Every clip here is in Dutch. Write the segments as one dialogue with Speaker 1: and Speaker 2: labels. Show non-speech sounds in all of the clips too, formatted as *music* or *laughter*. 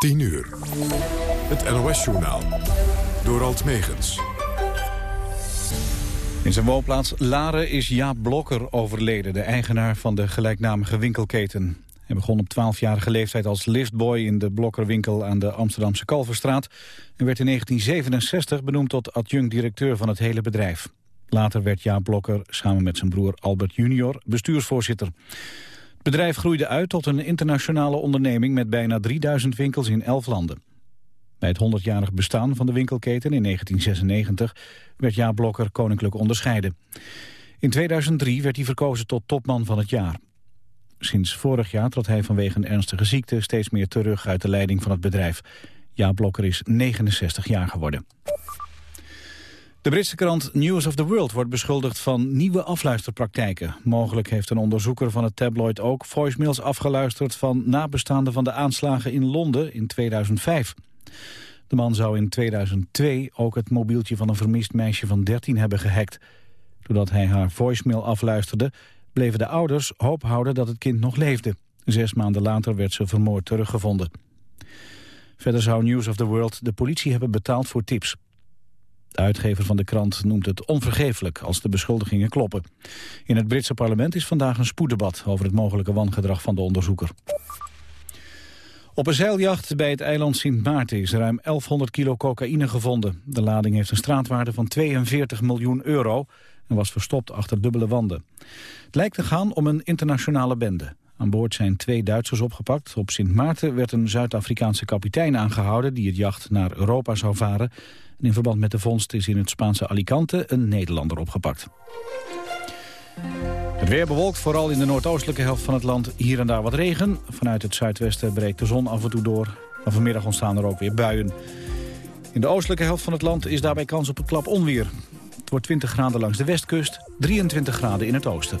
Speaker 1: 10 uur. Het NOS-journaal. Door Alt Megens.
Speaker 2: In zijn woonplaats Laren is Jaap Blokker overleden... de eigenaar van de gelijknamige winkelketen. Hij begon op 12-jarige leeftijd als liftboy in de Blokkerwinkel aan de Amsterdamse Kalverstraat... en werd in 1967 benoemd tot adjunct-directeur van het hele bedrijf. Later werd Jaap Blokker samen met zijn broer Albert junior bestuursvoorzitter. Het bedrijf groeide uit tot een internationale onderneming met bijna 3000 winkels in 11 landen. Bij het 100-jarig bestaan van de winkelketen in 1996 werd Jaap Blokker koninklijk onderscheiden. In 2003 werd hij verkozen tot topman van het jaar. Sinds vorig jaar trad hij vanwege een ernstige ziekte steeds meer terug uit de leiding van het bedrijf. Jaap Blokker is 69 jaar geworden. De Britse krant News of the World wordt beschuldigd van nieuwe afluisterpraktijken. Mogelijk heeft een onderzoeker van het tabloid ook voicemails afgeluisterd van nabestaanden van de aanslagen in Londen in 2005. De man zou in 2002 ook het mobieltje van een vermist meisje van 13 hebben gehackt. Doordat hij haar voicemail afluisterde, bleven de ouders hoop houden dat het kind nog leefde. Zes maanden later werd ze vermoord teruggevonden. Verder zou News of the World de politie hebben betaald voor tips. De uitgever van de krant noemt het onvergeeflijk als de beschuldigingen kloppen. In het Britse parlement is vandaag een spoeddebat over het mogelijke wangedrag van de onderzoeker. Op een zeiljacht bij het eiland Sint Maarten is ruim 1100 kilo cocaïne gevonden. De lading heeft een straatwaarde van 42 miljoen euro en was verstopt achter dubbele wanden. Het lijkt te gaan om een internationale bende. Aan boord zijn twee Duitsers opgepakt. Op Sint Maarten werd een Zuid-Afrikaanse kapitein aangehouden... die het jacht naar Europa zou varen. En in verband met de vondst is in het Spaanse Alicante een Nederlander opgepakt. Het weer bewolkt, vooral in de noordoostelijke helft van het land hier en daar wat regen. Vanuit het zuidwesten breekt de zon af en toe door. Maar vanmiddag ontstaan er ook weer buien. In de oostelijke helft van het land is daarbij kans op een klap onweer. Het wordt 20 graden langs de westkust, 23 graden in het oosten.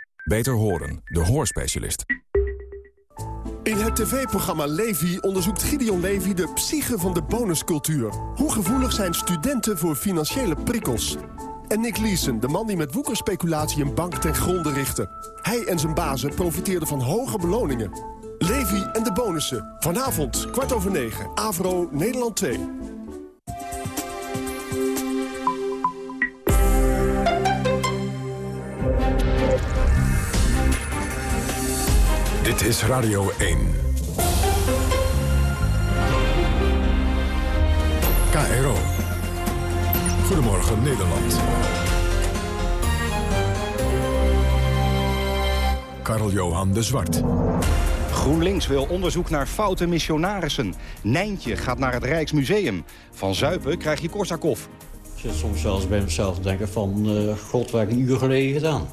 Speaker 1: Beter horen, de hoorspecialist.
Speaker 3: In het tv-programma Levi onderzoekt Gideon Levi de psyche van de bonuscultuur. Hoe gevoelig zijn studenten voor financiële prikkels? En Nick Leeson, de man die met woekerspeculatie een bank ten gronde richtte. Hij en zijn bazen profiteerden van hoge beloningen. Levi en de bonussen. Vanavond, kwart over negen. Avro, Nederland 2.
Speaker 1: Dit is Radio 1. KRO. Goedemorgen Nederland. Karl-Johan de Zwart.
Speaker 4: GroenLinks wil onderzoek naar foute missionarissen. Nijntje gaat naar het Rijksmuseum. Van Zuipen krijg je Korsakov.
Speaker 5: Ik zit soms zelfs bij mezelf te denken van... Uh, god, waar heb ik een uur geleden gedaan?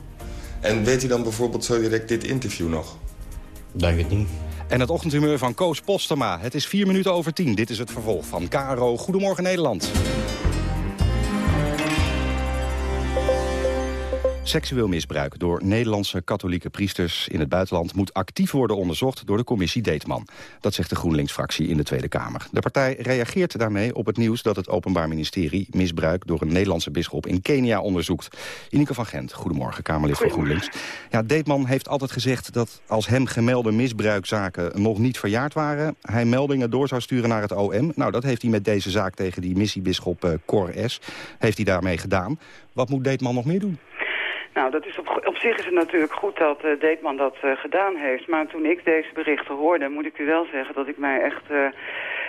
Speaker 6: En weet u dan bijvoorbeeld zo direct dit interview nog?
Speaker 5: Denk het niet.
Speaker 4: En het ochtendhumeur van Koos Postema. Het is vier minuten over tien. Dit is het vervolg van Caro. Goedemorgen Nederland. Seksueel misbruik door Nederlandse katholieke priesters in het buitenland... moet actief worden onderzocht door de commissie Deetman. Dat zegt de GroenLinks-fractie in de Tweede Kamer. De partij reageert daarmee op het nieuws dat het Openbaar Ministerie... misbruik door een Nederlandse bisschop in Kenia onderzoekt. Ineke van Gent, goedemorgen, Kamerlid voor GroenLinks. Ja, Deetman heeft altijd gezegd dat als hem gemelde misbruikzaken... nog niet verjaard waren, hij meldingen door zou sturen naar het OM. Nou, dat heeft hij met deze zaak tegen die missiebisschop uh, Cor S. Heeft hij daarmee gedaan. Wat moet Deetman nog meer doen?
Speaker 7: Nou, dat is op, zich is het natuurlijk goed dat uh, Deetman dat uh, gedaan heeft. Maar toen ik deze berichten hoorde, moet ik u wel zeggen dat ik mij echt uh,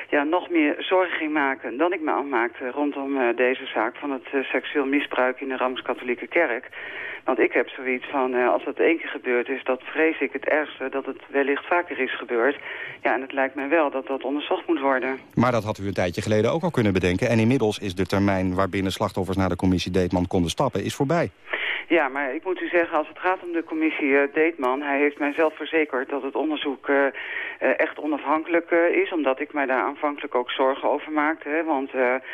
Speaker 7: ja, nog meer zorgen ging maken dan ik me al maakte rondom deze zaak van het seksueel misbruik in de Rooms-Katholieke Kerk. Want ik heb zoiets van, als dat één keer gebeurd is, dat vrees ik het ergste, dat het wellicht vaker is gebeurd. Ja, en het lijkt mij wel dat dat onderzocht moet worden.
Speaker 4: Maar dat had u een tijdje geleden ook al kunnen bedenken. En inmiddels is de termijn waarbinnen slachtoffers naar de commissie Deetman konden stappen, is voorbij.
Speaker 7: Ja, maar ik moet u zeggen, als het gaat om de commissie uh, Deetman... hij heeft mij zelf verzekerd dat het onderzoek uh, uh, echt onafhankelijk is... omdat ik mij daar aanvankelijk ook zorgen over maakte. Hè, want,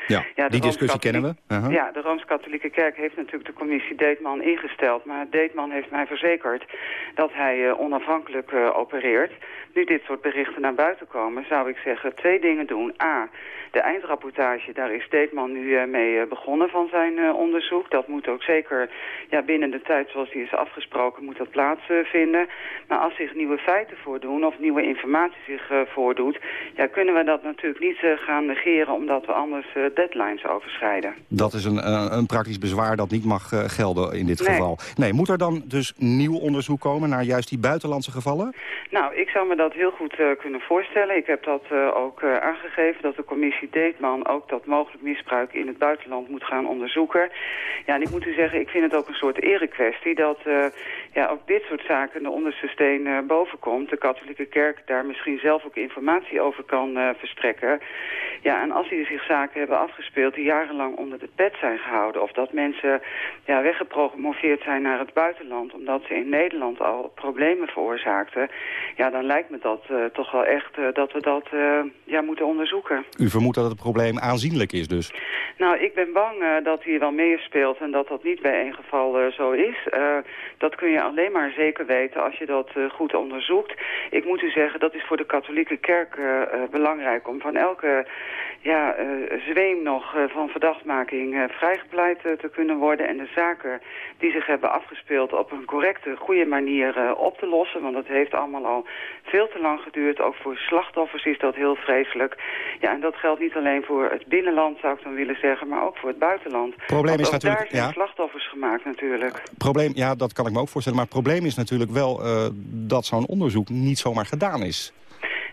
Speaker 4: ja, ja die discussie kennen we.
Speaker 7: Uh -huh. Ja, de Rooms-Katholieke Kerk heeft natuurlijk de commissie Deetman ingesteld... maar Deetman heeft mij verzekerd dat hij onafhankelijk opereert. Nu dit soort berichten naar buiten komen, zou ik zeggen twee dingen doen. A, de eindrapportage, daar is Deetman nu mee begonnen van zijn onderzoek. Dat moet ook zeker ja, binnen de tijd zoals die is afgesproken moet dat plaatsvinden. Maar als zich nieuwe feiten voordoen of nieuwe informatie zich voordoet... Ja, kunnen we dat natuurlijk niet gaan negeren omdat we anders deadlines overschrijden.
Speaker 4: Dat is een, een praktisch bezwaar dat niet mag gelden in dit
Speaker 7: nee.
Speaker 4: geval. Nee, moet er dan dus nieuw onderzoek komen naar juist die buitenlandse gevallen?
Speaker 7: Nou, ik zou me dat heel goed kunnen voorstellen. Ik heb dat ook aangegeven dat de commissie Deetman ook dat mogelijk misbruik in het buitenland moet gaan onderzoeken. Ja, en ik moet u zeggen, ik vind het ook een soort erekwestie dat uh, ja, ook dit soort zaken de onderste steen uh, boven komt. De katholieke kerk daar misschien zelf ook informatie over kan uh, verstrekken. Ja, en als die zich zaken hebben afgespeeld die jarenlang onder de pet zijn gehouden... of dat mensen ja, weggepromoveerd zijn naar het buitenland... omdat ze in Nederland al problemen veroorzaakten... ja, dan lijkt me dat toch wel echt dat we dat ja, moeten onderzoeken.
Speaker 4: U vermoedt dat het probleem aanzienlijk is dus?
Speaker 7: Nou, ik ben bang dat hier wel meespeelt en dat dat niet bij één geval zo is. Dat kun je alleen maar zeker weten als je dat uh, goed onderzoekt. Ik moet u zeggen, dat is voor de katholieke kerk belangrijk om van elke ja, zweem nog van verdachtmaking vrijgepleit te kunnen worden. En de zaken die zich hebben afgespeeld op een correcte, goede manier op te lossen. Want het heeft allemaal al veel te lang geduurd. Ook voor slachtoffers is dat heel vreselijk. Ja, en dat geldt niet alleen voor het binnenland, zou ik dan willen zeggen, maar ook voor het buitenland.
Speaker 4: Probleem is natuurlijk...
Speaker 7: daar zijn
Speaker 4: ja.
Speaker 7: slachtoffers gemaakt natuurlijk.
Speaker 4: Probleem, ja, dat kan ik me ook voorstellen. Maar het probleem is natuurlijk wel uh, dat zo'n onderzoek niet zomaar gedaan is.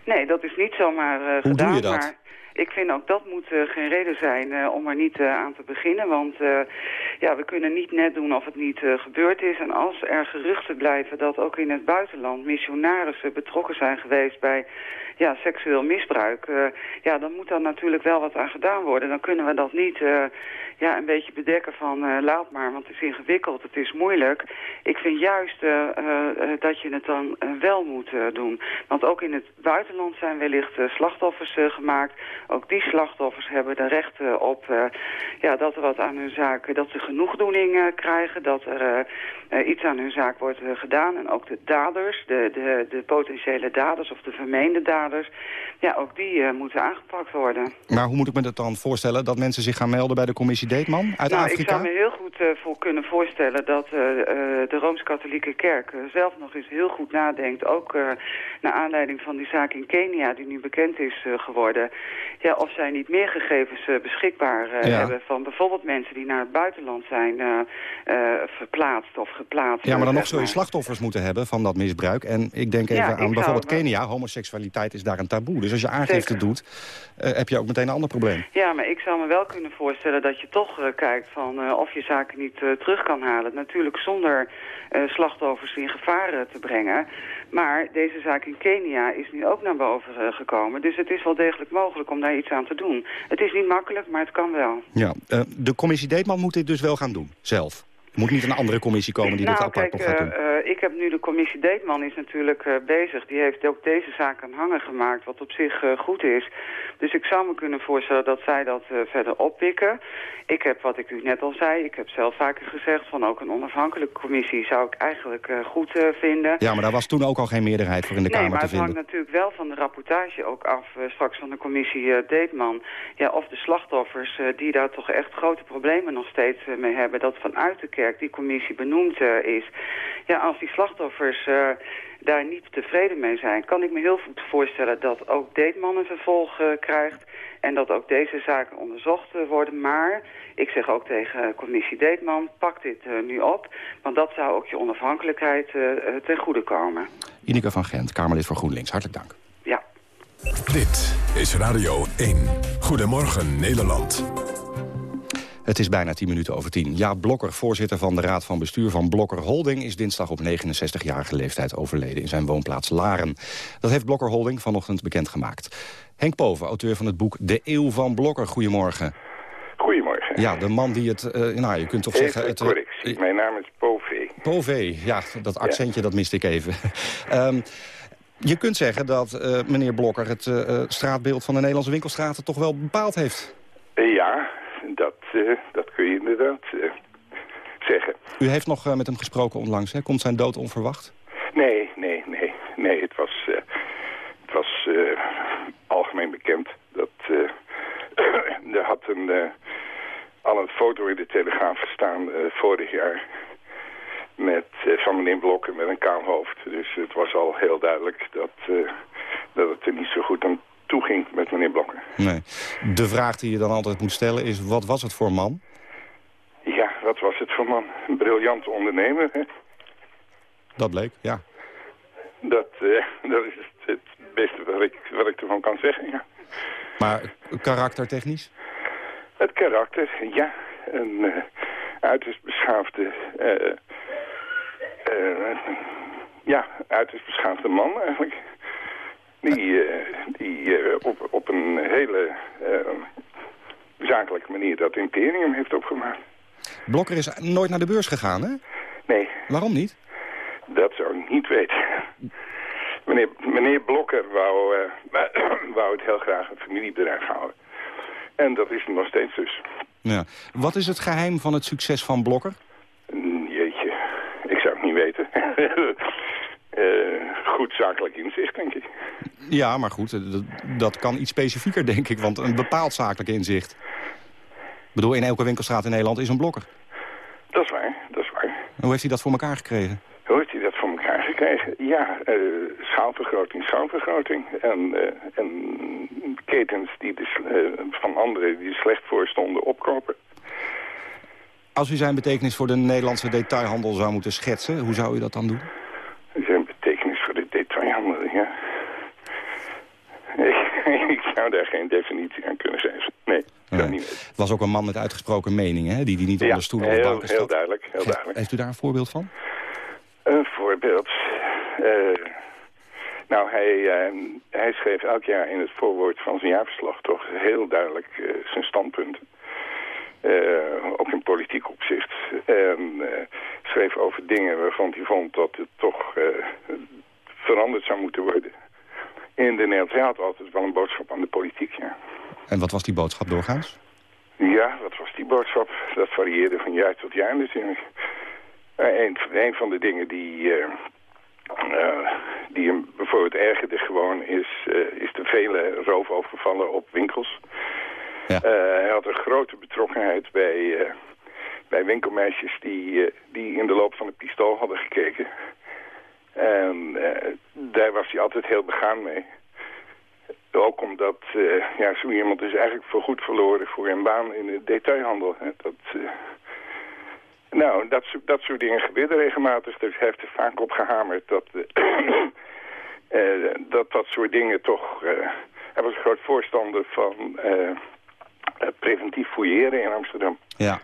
Speaker 7: Nee, dat is niet zomaar uh,
Speaker 4: Hoe
Speaker 7: gedaan.
Speaker 4: doe je dat?
Speaker 7: Maar ik vind ook dat moet uh, geen reden zijn uh, om er niet uh, aan te beginnen. Want ja, we kunnen niet net doen of het niet gebeurd is. En als er geruchten blijven dat ook in het buitenland missionarissen betrokken zijn geweest bij ja, seksueel misbruik. ja, dan moet daar natuurlijk wel wat aan gedaan worden. Dan kunnen we dat niet ja, een beetje bedekken van laat maar, want het is ingewikkeld, het is moeilijk. Ik vind juist dat je het dan wel moet doen. Want ook in het buitenland zijn wellicht slachtoffers gemaakt. Ook die slachtoffers hebben er recht op ja, dat er wat aan hun zaak, dat ze genoegdoening uh, krijgen, dat er iets aan hun zaak wordt gedaan. En ook de daders, de, de, de potentiële daders of de vermeende daders, ja, ook die moeten aangepakt worden.
Speaker 4: Maar hoe moet ik me dat dan voorstellen? Dat mensen zich gaan melden bij de commissie Deetman uit
Speaker 7: nou,
Speaker 4: Afrika?
Speaker 7: Ik zou me heel goed voor kunnen voorstellen dat de Rooms-Katholieke Kerk zelf nog eens heel goed nadenkt. Ook naar aanleiding van die zaak in Kenia, die nu bekend is geworden. Ja, of zij niet meer gegevens beschikbaar
Speaker 4: Ja.
Speaker 7: hebben van bijvoorbeeld mensen die naar het buitenland zijn uh, verplaatst of geplaatst.
Speaker 4: Ja, maar dan nog zul je slachtoffers moeten hebben van dat misbruik. En ik denk even
Speaker 7: Ja,
Speaker 4: aan bijvoorbeeld Kenia. Homoseksualiteit is daar een taboe. Dus als je aangifte
Speaker 7: Zeker.
Speaker 4: doet, eh, heb je ook meteen een ander probleem.
Speaker 7: Ja, maar ik zou me wel kunnen voorstellen dat je toch eh, kijkt van eh, of je zaken niet eh, terug kan halen. Natuurlijk zonder eh, slachtoffers in gevaar eh, te brengen. Maar deze zaak in Kenia is nu ook naar boven eh, gekomen. Dus het is wel degelijk mogelijk om daar iets aan te doen. Het is niet makkelijk, maar het kan wel.
Speaker 4: Ja, eh, de commissie Deetman moet dit dus wel gaan doen, zelf. Moet niet een andere commissie komen die
Speaker 7: nou,
Speaker 4: dit apart
Speaker 7: kijk,
Speaker 4: nog gaat
Speaker 7: eh,
Speaker 4: doen.
Speaker 7: eh, ik heb nu de commissie Deetman is natuurlijk eh, bezig. Die heeft ook deze zaak aan hangen gemaakt, wat op zich eh, goed is. Dus ik zou me kunnen voorstellen dat zij dat eh, verder oppikken. Ik heb, wat ik u net al zei, ik heb zelf vaker gezegd... van ook een onafhankelijke commissie zou ik eigenlijk eh, goed eh, vinden.
Speaker 4: Ja, maar daar was toen ook al geen meerderheid voor in de
Speaker 7: nee,
Speaker 4: Kamer
Speaker 7: maar
Speaker 4: te
Speaker 7: het hangt
Speaker 4: vinden.
Speaker 7: natuurlijk wel van de rapportage ook af, eh, straks van de commissie eh, Deetman. Ja, of de slachtoffers eh, die daar toch echt grote problemen nog steeds eh, mee hebben, dat vanuit de kerk die commissie benoemd eh, is. Ja, als die slachtoffers eh, daar niet tevreden mee zijn, kan ik me heel goed voorstellen dat ook Deetman een vervolg eh, krijgt. En dat ook deze zaken onderzocht worden. Maar ik zeg ook tegen commissie Deetman, pak dit eh, nu op. Want dat zou ook je onafhankelijkheid ten goede komen.
Speaker 4: Ineke van Gent, Kamerlid voor GroenLinks. Hartelijk dank.
Speaker 7: Ja.
Speaker 1: Dit is Radio 1. Goedemorgen Nederland.
Speaker 4: Het is bijna 10 minuten over 10. Jaap Blokker, voorzitter van de Raad van Bestuur van Blokker Holding... is dinsdag op 69-jarige leeftijd overleden in zijn woonplaats Laren. Dat heeft Blokker Holding vanochtend bekendgemaakt. Henk Poven, auteur van het boek De Eeuw van Blokker. Goedemorgen.
Speaker 8: Goedemorgen.
Speaker 4: Ja, de man die het... Uh, nou, je kunt toch
Speaker 8: even
Speaker 4: zeggen... Het,
Speaker 8: correctie. Mijn naam is Pové.
Speaker 4: Pové, ja, dat accentje dat miste ik even. um, *laughs* je kunt zeggen dat uh, meneer Blokker het straatbeeld van de Nederlandse winkelstraten toch wel bepaald heeft.
Speaker 8: Ja, dat, dat kun je inderdaad zeggen.
Speaker 4: U heeft nog met hem gesproken onlangs, hè? Komt zijn dood onverwacht?
Speaker 8: Nee, nee, nee. Nee, het was, het was algemeen bekend dat... *clears throat* er had een, al een foto in de Telegraaf gestaan vorig jaar met, van meneer Blokker met een kaal hoofd. Dus het was al heel duidelijk dat, uh, dat het er niet zo goed aan toe ging met meneer Blokker.
Speaker 4: Nee. De vraag die je dan altijd moet stellen is, wat was het voor man?
Speaker 8: Ja, wat was het voor man? Een briljante ondernemer, hè?
Speaker 4: Dat bleek, ja.
Speaker 8: Dat, uh, *laughs* dat is het beste wat ik, wat ik ervan kan zeggen, ja.
Speaker 4: Maar karaktertechnisch?
Speaker 8: Het karakter, ja. Een uh, uiterst beschaafde... Uh, ja, uiterst beschaafde man eigenlijk. Die, uh, die uh, op, op een hele zakelijke manier dat imperium heeft opgemaakt.
Speaker 4: Blokker is nooit naar de beurs gegaan, hè?
Speaker 8: Nee.
Speaker 4: Waarom niet?
Speaker 8: Dat zou ik niet weten. Meneer, meneer Blokker wou, *coughs* wou het heel graag een familiebedrijf houden. En dat is nog steeds dus.
Speaker 4: Ja. Wat is het geheim van het succes van Blokker?
Speaker 8: Jeetje, ik zou het niet weten. uh, *laughs* goed zakelijk inzicht, denk ik.
Speaker 4: Ja, maar goed, dat, dat, kan iets specifieker, denk ik. Want een bepaald zakelijk inzicht. Ik bedoel, in elke winkelstraat in Nederland is een blokker.
Speaker 8: Dat is waar, dat is waar.
Speaker 4: En hoe heeft hij dat voor elkaar gekregen?
Speaker 8: Hoe heeft hij dat voor elkaar gekregen? Ja, uh, schaalvergroting, schaalvergroting. En, uh, en ketens die de, van anderen die er slecht voor stonden opkopen.
Speaker 4: Als u zijn betekenis voor de Nederlandse detailhandel zou moeten schetsen, hoe zou u dat dan doen?
Speaker 8: Zijn betekenis voor de detailhandel, ja. *laughs* ik zou daar geen definitie aan kunnen geven. Nee, dat niet
Speaker 4: Het was ook een man met uitgesproken meningen, hè? die die niet
Speaker 8: ja,
Speaker 4: onder stoelen of
Speaker 8: heel,
Speaker 4: banken
Speaker 8: heel duidelijk, heel duidelijk.
Speaker 4: Heeft u daar een voorbeeld van?
Speaker 8: Een voorbeeld? Uh, nou, hij, uh, hij schreef elk jaar in het voorwoord van zijn jaarverslag toch heel duidelijk uh, zijn standpunten. Ook in politiek opzicht. En schreef over dingen waarvan hij vond dat het toch veranderd zou moeten worden. In de Nederlandse had altijd wel een boodschap aan de politiek, ja.
Speaker 4: En wat was die boodschap doorgaans?
Speaker 8: Ja, wat was die boodschap? Dat varieerde van jaar tot jaar natuurlijk. Een, een van de dingen die, die hem bijvoorbeeld ergerde gewoon is, is de vele roofovervallen op winkels.
Speaker 4: Ja.
Speaker 8: Hij had een grote betrokkenheid bij, bij winkelmeisjes die, die in de loop van het pistool hadden gekeken. En daar was hij altijd heel begaan mee. Ook omdat ja, zo iemand is eigenlijk voorgoed verloren voor een baan in de detailhandel. Hè. Dat, nou, dat, dat soort dingen gebeuren regelmatig. Dus hij heeft er vaak op gehamerd dat, *clears throat* dat dat soort dingen toch... hij was een groot voorstander van preventief fouilleren in Amsterdam.
Speaker 4: Ja.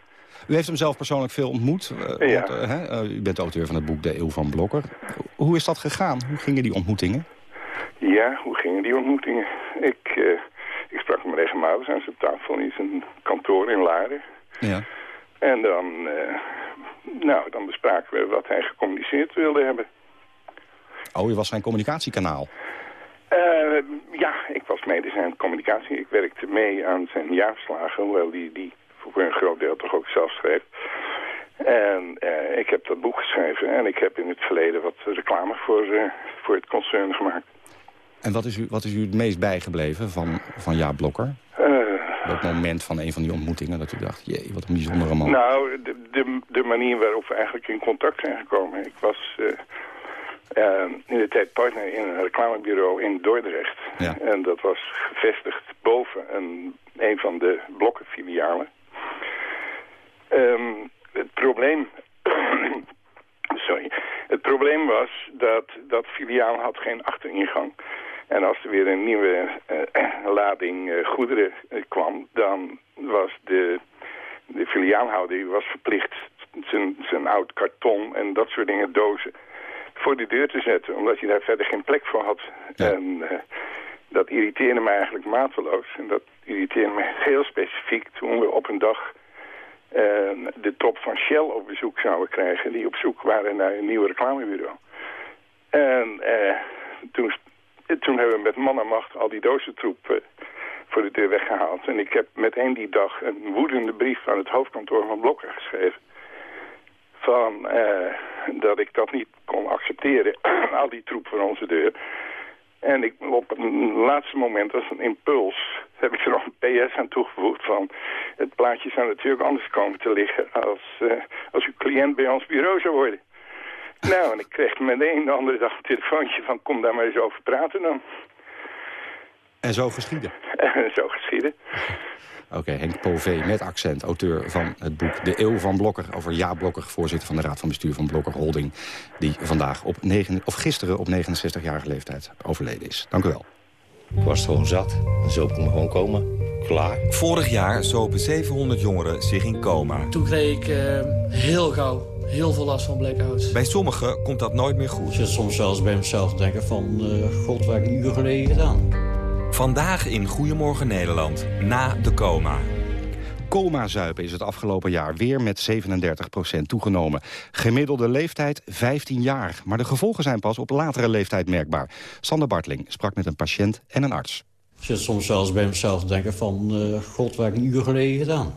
Speaker 4: U heeft hem zelf persoonlijk veel ontmoet. Uh,
Speaker 8: ja.
Speaker 4: uh, hè, uh, u bent auteur van het boek De Eeuw van Blokker. Hoe is dat gegaan? Hoe gingen die ontmoetingen?
Speaker 8: Ja, hoe gingen die ontmoetingen? Ik, ik sprak hem regelmatig aan zijn tafel in zijn kantoor in Laren.
Speaker 4: Ja.
Speaker 8: En dan, nou, dan bespraken we wat hij gecommuniceerd wilde hebben.
Speaker 4: Oh, u was zijn communicatiekanaal?
Speaker 8: Uh, ja, ik was mede zijn communicatie. Ik werkte mee aan zijn jaarverslagen, hoewel die, die voor een groot deel toch ook zelf schreef. En uh, ik heb dat boek geschreven en ik heb in het verleden wat reclame voor, uh, voor het concern gemaakt.
Speaker 4: En wat is u, wat is u het meest bijgebleven van, van Jaap Blokker? dat moment van een van die ontmoetingen dat u dacht, jee, wat een bijzondere man.
Speaker 8: Nou, de, de, de manier waarop we eigenlijk in contact zijn gekomen. Ik was... Uh, in de tijd partner in een reclamebureau in Dordrecht.
Speaker 4: Ja.
Speaker 8: En dat was gevestigd boven een, een van de blokkenfilialen. Um, het probleem... *coughs* Sorry. Het probleem was dat dat filiaal had geen achteringang. En als er weer een nieuwe uh, *clears throat* lading uh, goederen kwam... dan was de, de filiaalhouder was verplicht zijn, zijn oud karton en dat soort dingen, dozen voor de deur te zetten, omdat je daar verder geen plek voor had.
Speaker 4: Ja.
Speaker 8: En dat irriteerde me eigenlijk mateloos. En dat irriteerde me heel specifiek toen we op een dag de top van Shell op bezoek zouden krijgen... die op zoek waren naar een nieuw reclamebureau. En toen, toen hebben we met man en macht al die dozentroep voor de deur weggehaald. En ik heb meteen die dag een woedende brief aan het hoofdkantoor van Blokker geschreven. Van dat ik dat niet kon accepteren, *clears throat* al die troep voor onze deur. En ik, op het laatste moment, als een impuls, heb ik er nog een PS aan toegevoegd van... het plaatje zou natuurlijk anders komen te liggen als, uh, als uw cliënt bij ons bureau zou worden. Nou, en ik kreeg meteen de andere dag een telefoontje van kom daar maar eens over praten dan.
Speaker 4: En zo geschieden? *laughs*
Speaker 8: En zo geschieden.
Speaker 4: Oké, Henk Pové met accent, auteur van het boek De Eeuw van Blokker... over Jaap Blokker, voorzitter van de Raad van Bestuur van Blokker Holding... die vandaag op negen, of gisteren op 69-jarige leeftijd overleden is. Dank u wel.
Speaker 9: Ik was gewoon zat. Zo kon ik gewoon komen. Klaar.
Speaker 10: Vorig jaar zopen 700 jongeren zich in coma.
Speaker 11: Toen kreeg ik uh, heel gauw heel veel last van blackouts.
Speaker 10: Bij sommigen komt dat nooit meer goed.
Speaker 5: Je soms zelfs bij mezelf denken van... Uh, god, waar ik een uur geleden gedaan.
Speaker 10: Vandaag in Goedemorgen Nederland, na de coma.
Speaker 4: Coma-zuipen is het afgelopen jaar weer met 37% toegenomen. Gemiddelde leeftijd 15 jaar. Maar de gevolgen zijn pas op latere leeftijd merkbaar. Sander Bartling sprak met een patiënt en een arts.
Speaker 5: Ik zit soms zelfs bij mezelf denken van... Uh, god, waar ik een uur geleden gedaan.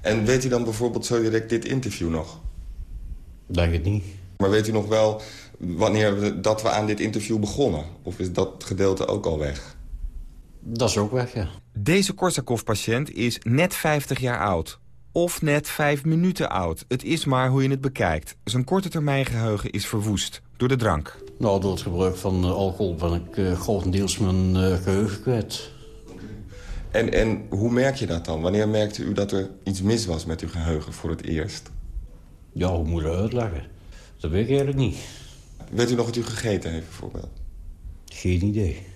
Speaker 6: En weet u dan bijvoorbeeld zo direct dit interview nog?
Speaker 5: Denk het niet.
Speaker 6: Maar weet u nog wel wanneer we, dat we aan dit interview begonnen? Of is dat gedeelte ook al weg?
Speaker 5: Dat is ook weg, ja.
Speaker 10: Deze Korsakoff-patiënt is net 50 jaar oud. Of net 5 minuten oud. Het is maar hoe je het bekijkt. Zijn korte termijn geheugen is verwoest door de drank.
Speaker 5: Nou, door het gebruik van uh, alcohol ben ik uh, grotendeels mijn uh, geheugen kwijt.
Speaker 6: En, en hoe merk je dat dan? Wanneer merkte u dat er iets mis was met uw geheugen voor het eerst?
Speaker 5: Ja, hoe moet je dat uitleggen? Dat weet ik eigenlijk niet.
Speaker 6: Weet u nog wat u gegeten heeft, bijvoorbeeld?
Speaker 5: Geen idee.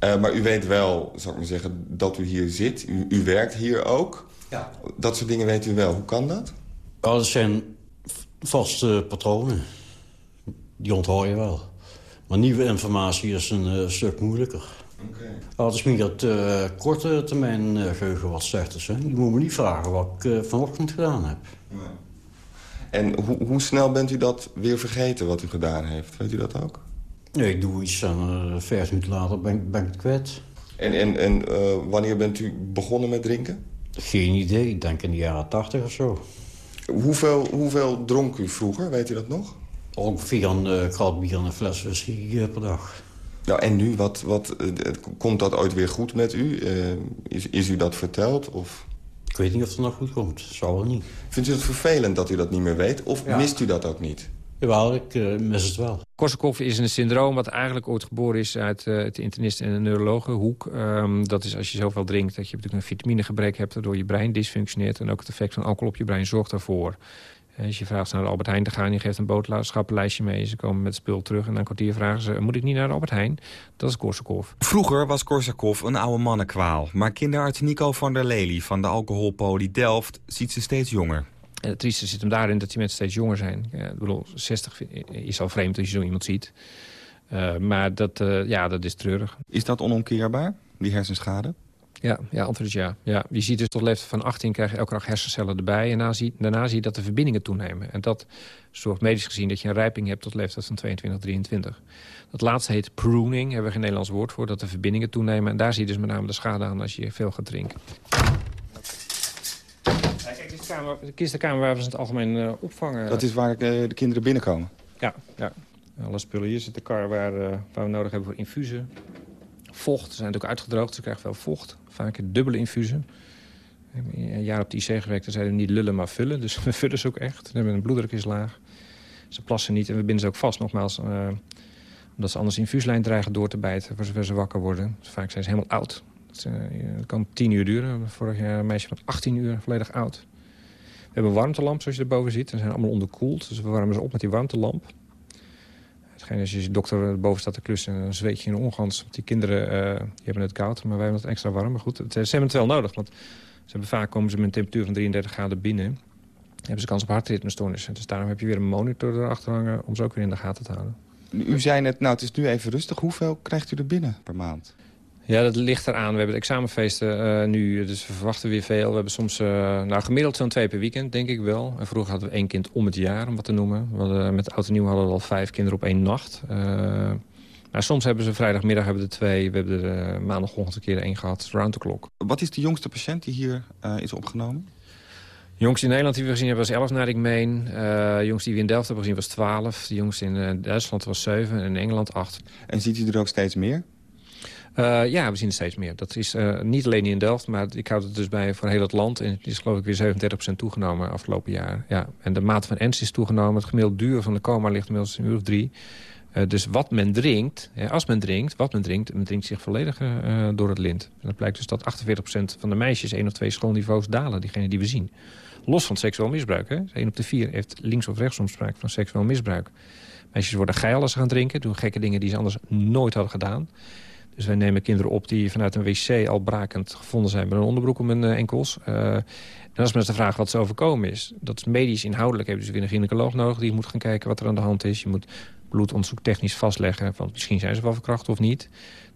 Speaker 6: Uh, maar u weet wel, zou ik maar zeggen, dat u hier zit. U, u, werkt hier ook.
Speaker 5: Ja.
Speaker 6: Dat soort dingen weet u wel. Hoe kan dat?
Speaker 5: Oh, dat zijn vaste patronen. Die onthoud je wel. Maar nieuwe informatie is een uh, stuk moeilijker.
Speaker 6: Oké. Okay.
Speaker 5: Oh, het is meer dat uh, korte termijn geheugen wat slecht is. Hè? Je moet me niet vragen wat ik vanochtend gedaan heb.
Speaker 6: Ja. En hoe, hoe snel bent u dat weer vergeten wat u gedaan heeft? Weet u dat ook?
Speaker 5: Nee, ik doe iets en uh, vijf minuten later ben, ben ik het kwijt.
Speaker 6: En, en, en uh, wanneer bent u begonnen met drinken?
Speaker 5: Geen idee, ik denk in de jaren tachtig of zo.
Speaker 6: Hoeveel, hoeveel dronk u vroeger, weet u dat nog?
Speaker 5: Ongeveer een uh, krat bier en een fles whisky per dag.
Speaker 6: Nou, en nu, wat, wat, komt dat ooit weer goed met u? is, is u dat verteld? Of...
Speaker 5: Ik weet niet of het nog goed komt, zou wel niet.
Speaker 6: Vindt u het vervelend dat u dat niet meer weet? Of ja. mist u dat ook niet?
Speaker 5: Jawel, ik uh, mis het wel.
Speaker 12: Korsakoff is een syndroom wat eigenlijk ooit geboren is uit uh, het internist en de neurologenhoek. Um, dat is als je zoveel drinkt dat je natuurlijk een vitaminegebrek hebt... waardoor je brein dysfunctioneert. En ook het effect van alcohol op je brein zorgt daarvoor. Als je vraagt naar Albert Heijn te gaan... je geeft een boodschappenlijstje mee. Ze komen met spul terug en na een kwartier vragen ze... moet ik niet naar Albert Heijn? Dat is Korsakoff.
Speaker 10: Vroeger was Korsakoff een oude mannenkwaal. Maar kinderarts Nico van der Lely van de alcoholpolie Delft... ziet ze steeds jonger.
Speaker 12: En het trieste zit hem daarin dat die mensen steeds jonger zijn. Ik bedoel, 60 is al vreemd als je zo iemand ziet. Uh, maar dat, uh, ja, dat is treurig.
Speaker 4: Is dat onomkeerbaar, die hersenschade?
Speaker 12: Ja, ja, antwoord is ja. ja. Je ziet dus tot leeftijd van 18 krijg je elke dag hersencellen erbij. En daarna zie, daarna zie je dat de verbindingen toenemen. En dat zorgt medisch gezien dat je een rijping hebt tot leeftijd van 22, 23. Dat laatste heet pruning, hebben we geen Nederlands woord voor. Dat de verbindingen toenemen. En daar zie je dus met name de schade aan als je veel gaat drinken. De kistenkamer waar we ze in het algemeen uh, opvangen.
Speaker 4: Dat is waar uh, de kinderen binnenkomen?
Speaker 12: Ja, ja. alle spullen. Hier zit de kar waar, uh, waar we nodig hebben voor infusen. Vocht, ze zijn natuurlijk uitgedroogd, ze krijgen veel vocht. Vaak dubbele infusen. We hebben een jaar op de IC gewerkt, dan zeiden we niet lullen, maar vullen. Dus *laughs* we vullen ze ook echt. Dan hebben een bloeddruk is laag. Ze plassen niet en we binden ze ook vast, nogmaals. omdat ze anders infuuslijn dreigen door te bijten, voor zover ze wakker worden. Dus vaak zijn ze helemaal oud. Het kan tien uur duren. Vorig jaar een meisje van 18 uur, volledig oud. Hebben een warmtelamp, zoals je erboven ziet. Ze zijn allemaal onderkoeld, dus we warmen ze op met die warmtelamp. Hetgeen als je dokter boven staat te klussen, dan zweet je in ongans. Die kinderen uh, die hebben het koud, maar wij hebben het extra warm. Maar goed, het, ze hebben het wel nodig, want ze hebben vaak komen ze met een temperatuur van 33 graden binnen. Dan hebben ze kans op hartritmestoornissen. Dus daarom heb je weer een monitor erachter hangen om ze ook weer in de gaten te houden.
Speaker 4: U zei net, nou het is nu even rustig. Hoeveel krijgt u er binnen per maand?
Speaker 12: Ja, dat ligt eraan. We hebben de examenfeesten uh, nu, dus we verwachten weer veel. We hebben soms uh, nou, gemiddeld zo'n twee per weekend, denk ik wel. En vroeger hadden we één kind om het jaar, om wat te noemen. We hadden, met oud en nieuw hadden we al vijf kinderen op één nacht. Uh, maar soms hebben ze vrijdagmiddag hebben we er twee. We hebben er maandagochtend een keer één gehad, round the clock.
Speaker 10: Wat is de jongste patiënt die hier is opgenomen?
Speaker 12: jongste in Nederland die we gezien hebben was 11 naar ik meen. Jongste die we in Delft hebben gezien was 12. De jongste in Duitsland was 7 en in Engeland 8.
Speaker 10: En ziet u er ook steeds meer?
Speaker 12: Uh, ja, we zien het steeds meer. Dat is uh, niet alleen in Delft, maar ik houd het dus bij voor heel het land. En het is geloof ik weer 37% toegenomen afgelopen jaar. Ja. En de mate van ernst is toegenomen. Het gemiddelde duur van de coma ligt inmiddels een uur of drie. Uh, dus wat men drinkt, als men drinkt, wat men drinkt... men drinkt zich volledig door het lint. En dat blijkt dus dat 48% van de meisjes één of twee schoolniveaus dalen. Diegene die we zien. Los van seksueel misbruik. 1 op de 4 heeft links of rechtsom sprake van seksueel misbruik. Meisjes worden geil als ze gaan drinken. Doen gekke dingen die ze anders nooit hadden gedaan. Dus wij nemen kinderen op die vanuit een wc al brakend gevonden zijn... met een onderbroek om hun uh, enkels. Uh, en als mensen de vraag wat ze overkomen is... dat is medisch inhoudelijk. Heb je dus weer een gynaecoloog nodig die moet gaan kijken wat er aan de hand is. Je moet bloedonderzoek technisch vastleggen. Van misschien zijn ze wel verkracht of niet.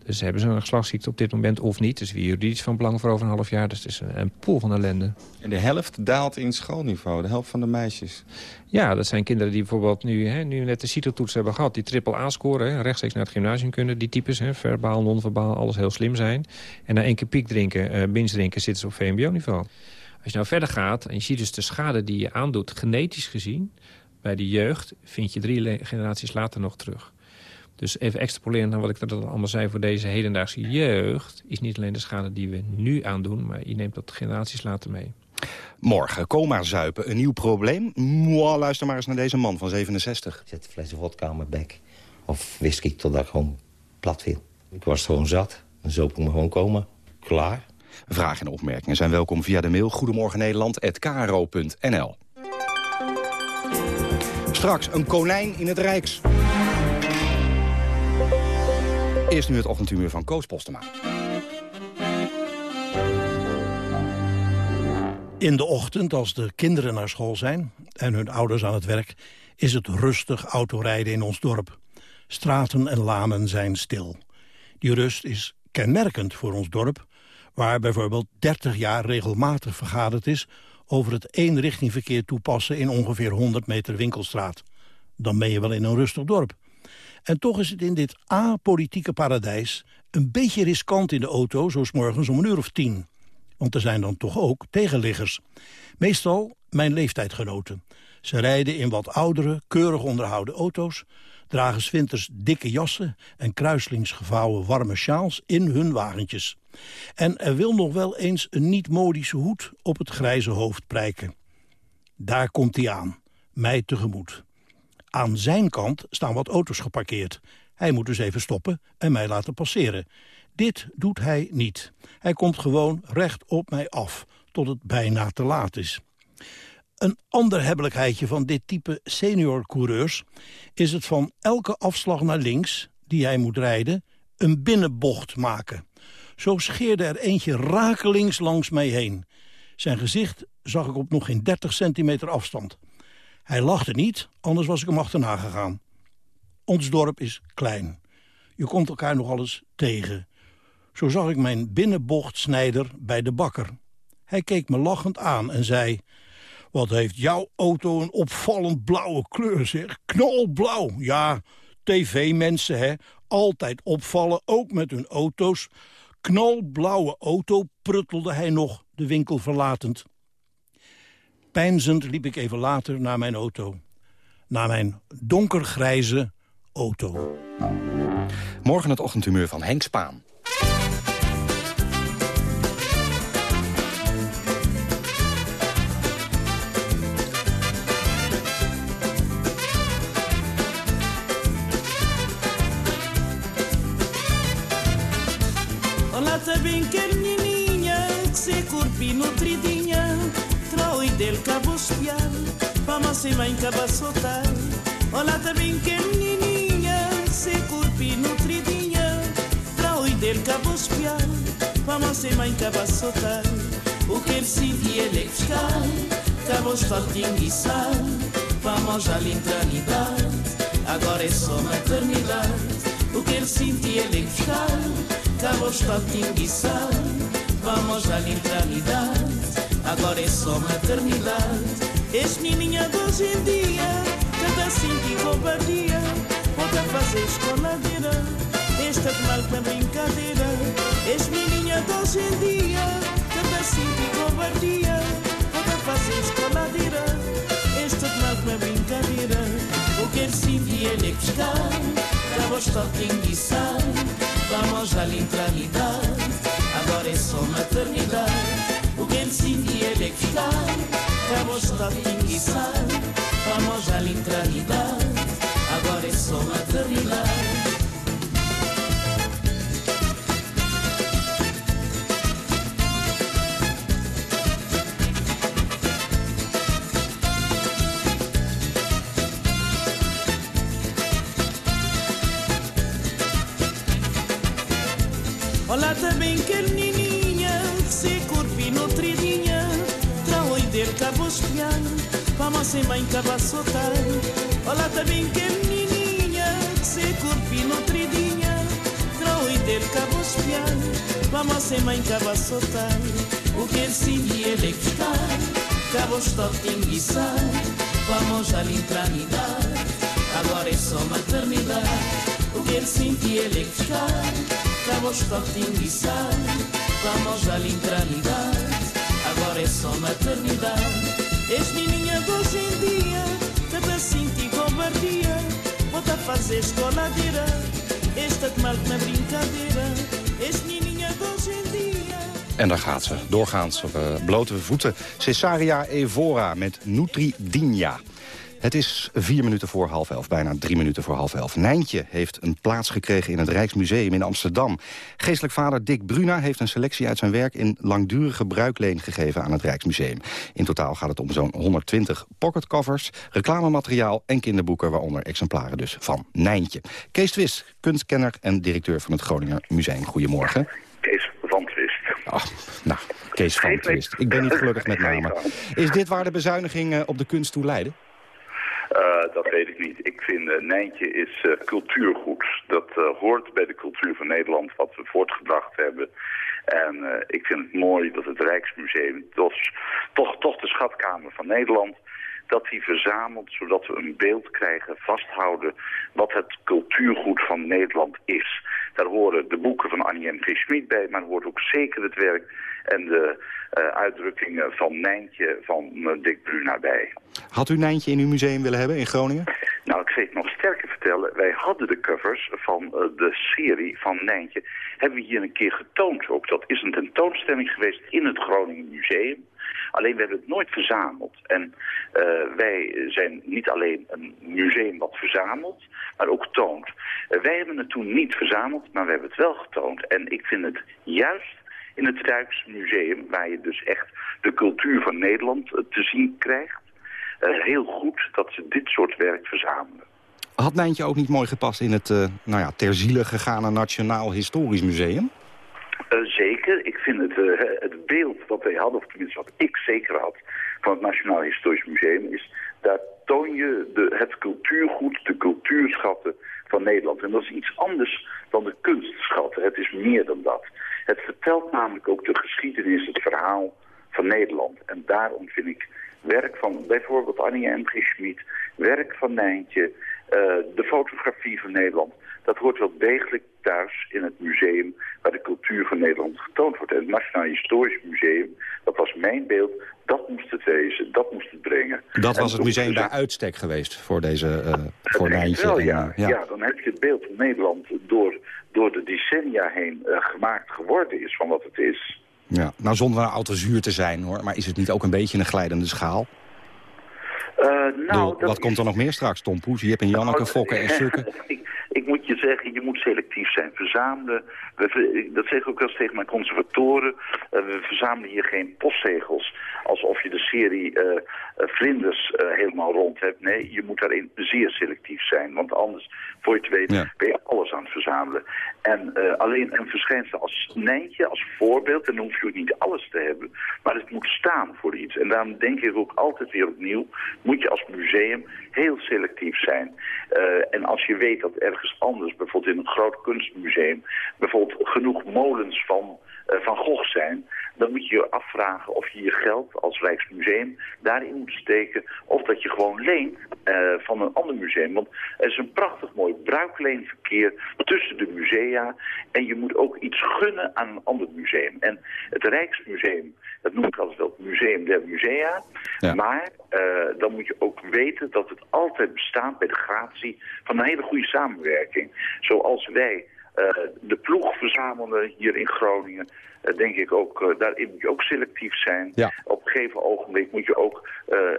Speaker 12: Dus hebben ze een geslachtsziekte op dit moment of niet. Dus wie juridisch van belang voor over een half jaar. Dus het is een, een pool van ellende.
Speaker 10: En de helft daalt in schoolniveau, de helft van de meisjes?
Speaker 12: Ja, dat zijn kinderen die bijvoorbeeld nu, hè, nu net de CITO-toets hebben gehad. Die triple A-scoren, rechtstreeks naar het gymnasium kunnen. Die types, hè, verbaal, non-verbaal, alles heel slim zijn. En na één keer piek drinken, uh, binge drinken, zitten ze op VMBO-niveau. Als je nou verder gaat en je ziet dus de schade die je aandoet, genetisch gezien... bij de jeugd, vind je drie generaties later nog terug. Dus even extrapolerend naar wat ik dat allemaal zei voor deze hedendaagse jeugd... is niet alleen de schade die we nu aandoen, maar je neemt dat generaties later mee.
Speaker 4: Morgen, coma zuipen, een nieuw probleem? Mwah, luister maar eens naar deze man van 67.
Speaker 9: Zet de fles vodka aan mijn bek. Of whisky totdat ik gewoon plat viel. Ik was gewoon zat. En zo kon me gewoon komen. Klaar.
Speaker 4: Vragen en opmerkingen zijn welkom via de mail goedemorgennederland.kro.nl Straks een konijn in het Rijks. Eerst nu het ochtendhumeur van Koos Postema.
Speaker 13: In de ochtend, als de kinderen naar school zijn en hun ouders aan het werk... is het rustig autorijden in ons dorp. Straten en lanen zijn stil. Die rust is kenmerkend voor ons dorp... waar bijvoorbeeld 30 jaar regelmatig vergaderd is... over het eenrichtingverkeer toepassen in ongeveer 100 meter winkelstraat. Dan ben je wel in een rustig dorp. En toch is het in dit apolitieke paradijs een beetje riskant in de auto... zo morgens om een uur of tien. Want er zijn dan toch ook tegenliggers. Meestal mijn leeftijdgenoten. Ze rijden in wat oudere, keurig onderhouden auto's... dragen winters dikke jassen en kruislings gevouwen warme sjaals in hun wagentjes. En er wil nog wel eens een niet-modische hoed op het grijze hoofd prijken. Daar komt hij aan, mij tegemoet. Aan zijn kant staan wat auto's geparkeerd. Hij moet dus even stoppen en mij laten passeren. Dit doet hij niet. Hij komt gewoon recht op mij af, tot het bijna te laat is. Een ander hebbelijkheidje van dit type senior-coureurs... is het van elke afslag naar links, die hij moet rijden... een binnenbocht maken. Zo scheerde er eentje rakelings langs mij heen. Zijn gezicht zag ik op nog geen 30 centimeter afstand. Hij lachte niet, anders was ik hem achterna gegaan. Ons dorp is klein. Je komt elkaar nog alles tegen. Zo zag ik mijn binnenbochtsnijder bij de bakker. Hij keek me lachend aan en zei... Wat heeft jouw auto een opvallend blauwe kleur, zeg. Knolblauw, ja. TV-mensen, hè. Altijd opvallen, ook met hun auto's. Knalblauwe auto, pruttelde hij nog, de winkel verlatend. Pijnzend liep ik even later naar mijn auto. Naar mijn donkergrijze auto.
Speaker 4: Morgen het ochtendhumeur van Henk Spaan.
Speaker 14: Olá, tá bem, carninha, que se corpi nutridinha, maika bospial pamasi maika basotal Olá também que menininha se corpi nutridinha. Pra oider cabospial pamasi maika basotal O que ele senti ele fiscal Cabos tortinho e sal Vamos à lintranidade Agora é só maternidade. O que ele sentia ele fiscal Cabos tortinho e sal Vamos à lintranidade Agora é só maternidade. És menina de hoje em dia Cada cinco e cobardia Pode fazer escoladeira. Esta de mal na brincadeira. És menina de hoje em dia Cada cinco e cobardia Pode fazer escoladeira. Esta de mal na brincadeira. O que ele sentir ele é pescar. Cabo está tinguiçar Vamos à neutralidade Agora é só maternidade O que ele sentir ele é pescar Cabo está tinguiçar Vamos à neutralidade Agora é só maternidade a buscar Vamos em banca para soltar Olá também que menininha Se corpi nutridinha Trau e cabo que a buscar Vamos em banca para soltar O que ele sim e ele que está Cabo tinguiçá Vamos à lintranidade Agora é só maternidade O que ele sim e ele que está Cabo tinguiçá Vamos à lintranidade é só maternidade És menina de hoje em dia Cada cinto e cobardia Volta a fazer escoladeira Esta de mal na brincadeira És menina de hoje em dia
Speaker 4: En daar gaat ze, doorgaans op uh, blote voeten. Cesaria Evora met Nutridinha. Het is vier minuten voor half elf, bijna drie minuten voor half elf. Nijntje heeft een plaats gekregen in het Rijksmuseum in Amsterdam. Geestelijk vader Dick Bruna heeft een selectie uit zijn werk... in langdurige bruikleen gegeven aan het Rijksmuseum. In totaal gaat het om zo'n 120 pocketcovers, reclamemateriaal en kinderboeken... waaronder exemplaren dus van Nijntje. Kees Twist, kunstkenner en directeur van het Groninger Museum. Goedemorgen.
Speaker 15: Kees van Twist.
Speaker 4: Oh, nou, Kees van Twist. Ik ben niet gelukkig met name. Is dit waar de bezuiniging op de kunst toe leiden?
Speaker 15: Uh, dat weet ik niet. Ik vind uh, Nijntje is uh, cultuurgoed. Dat hoort bij de cultuur van Nederland, wat we voortgebracht hebben. En ik vind het mooi dat het Rijksmuseum, toch, toch, de schatkamer van Nederland, dat die verzamelt, zodat we een beeld krijgen, vasthouden wat het cultuurgoed van Nederland is. Daar horen de boeken van Annie M. G. Schmid bij, maar hoort ook zeker het werk en de uh, uitdrukkingen van Nijntje van uh, Dick Bruna bij.
Speaker 4: Had u Nijntje in uw museum willen hebben in Groningen?
Speaker 15: Nou, ik zal het nog sterker vertellen. Wij hadden de covers van uh, de serie van Nijntje. Hebben we hier een keer getoond ook. Dat is een tentoonstelling geweest in het Groningen Museum. Alleen we hebben het nooit verzameld. En uh, wij zijn niet alleen een museum wat verzamelt, maar ook toont. Uh, wij hebben het toen niet verzameld, maar we hebben het wel getoond. En ik vind het juist in het Rijksmuseum, waar je dus echt de cultuur van Nederland te zien krijgt, uh, heel goed dat ze dit soort werk verzamelen.
Speaker 4: Had Nijntje ook niet mooi gepast in het uh, nou ja, ter ziele gegane Nationaal Historisch Museum?
Speaker 15: Uh, zeker. Ik vind het, uh, het beeld wat wij hadden, of tenminste wat ik zeker had, van het Nationaal Historisch Museum, is daar toon je de, het cultuurgoed, de cultuurschatten van Nederland. En dat is iets anders dan de kunstschatten. Het is meer dan dat. Het vertelt namelijk ook de geschiedenis, het verhaal van Nederland. En daarom vind ik werk van bijvoorbeeld Annie M. G. Schmid, werk van Nijntje, uh, de fotografie van Nederland. Dat hoort wel degelijk thuis in het museum waar de cultuur van Nederland getoond wordt. En het Nationaal Historisch Museum, dat was mijn beeld, dat moest het wezen, dat moest het brengen.
Speaker 4: Dat was het museum bij uitstek geweest voor deze, uh, voor
Speaker 15: ja. ja. ja, dan heb je het beeld van Nederland door, door de decennia heen uh, gemaakt geworden is van wat het is.
Speaker 4: Ja, nou zonder nou auto zuur te zijn hoor, maar is het niet ook een beetje een glijdende schaal?
Speaker 15: Uh, nou,
Speaker 4: Doe, wat komt er nog meer straks, Tom Poes? Je hebt een Janneke,
Speaker 15: nou,
Speaker 4: Fokken en Sukken. *laughs*
Speaker 15: ik, ik moet je zeggen, je moet selectief zijn. Verzamelen, dat zeg ik ook wel eens tegen mijn conservatoren. Uh, we verzamelen hier geen postzegels alsof je de serie uh, vlinders uh, helemaal rond hebt. Nee, je moet daarin zeer selectief zijn. Want anders, voor je het weet, ja. ben je alles aan het verzamelen. En uh, alleen een verschijnsel als Nijntje, als voorbeeld, dan hoef je ook niet alles te hebben. Maar het moet staan voor iets. En daarom denk ik ook altijd weer opnieuw, moet je als museum heel selectief zijn. en als je weet dat ergens anders. Bijvoorbeeld in een groot kunstmuseum. Bijvoorbeeld genoeg molens van eh, van Gogh zijn, dan moet je je afvragen of je je geld als Rijksmuseum daarin moet steken of dat je gewoon leent uh, van een ander museum. Want er is een prachtig mooi bruikleenverkeer tussen de musea en je moet ook iets gunnen aan een ander museum. En het Rijksmuseum, dat noem ik altijd wel het museum der musea, maar uh, dan moet je ook weten dat het altijd bestaat bij de gratie van een hele goede samenwerking. Zoals wij de ploeg verzamelen hier in Groningen. Uh, denk ik ook, uh, daarin moet je ook selectief zijn.
Speaker 4: Ja.
Speaker 15: Op een gegeven ogenblik moet je ook...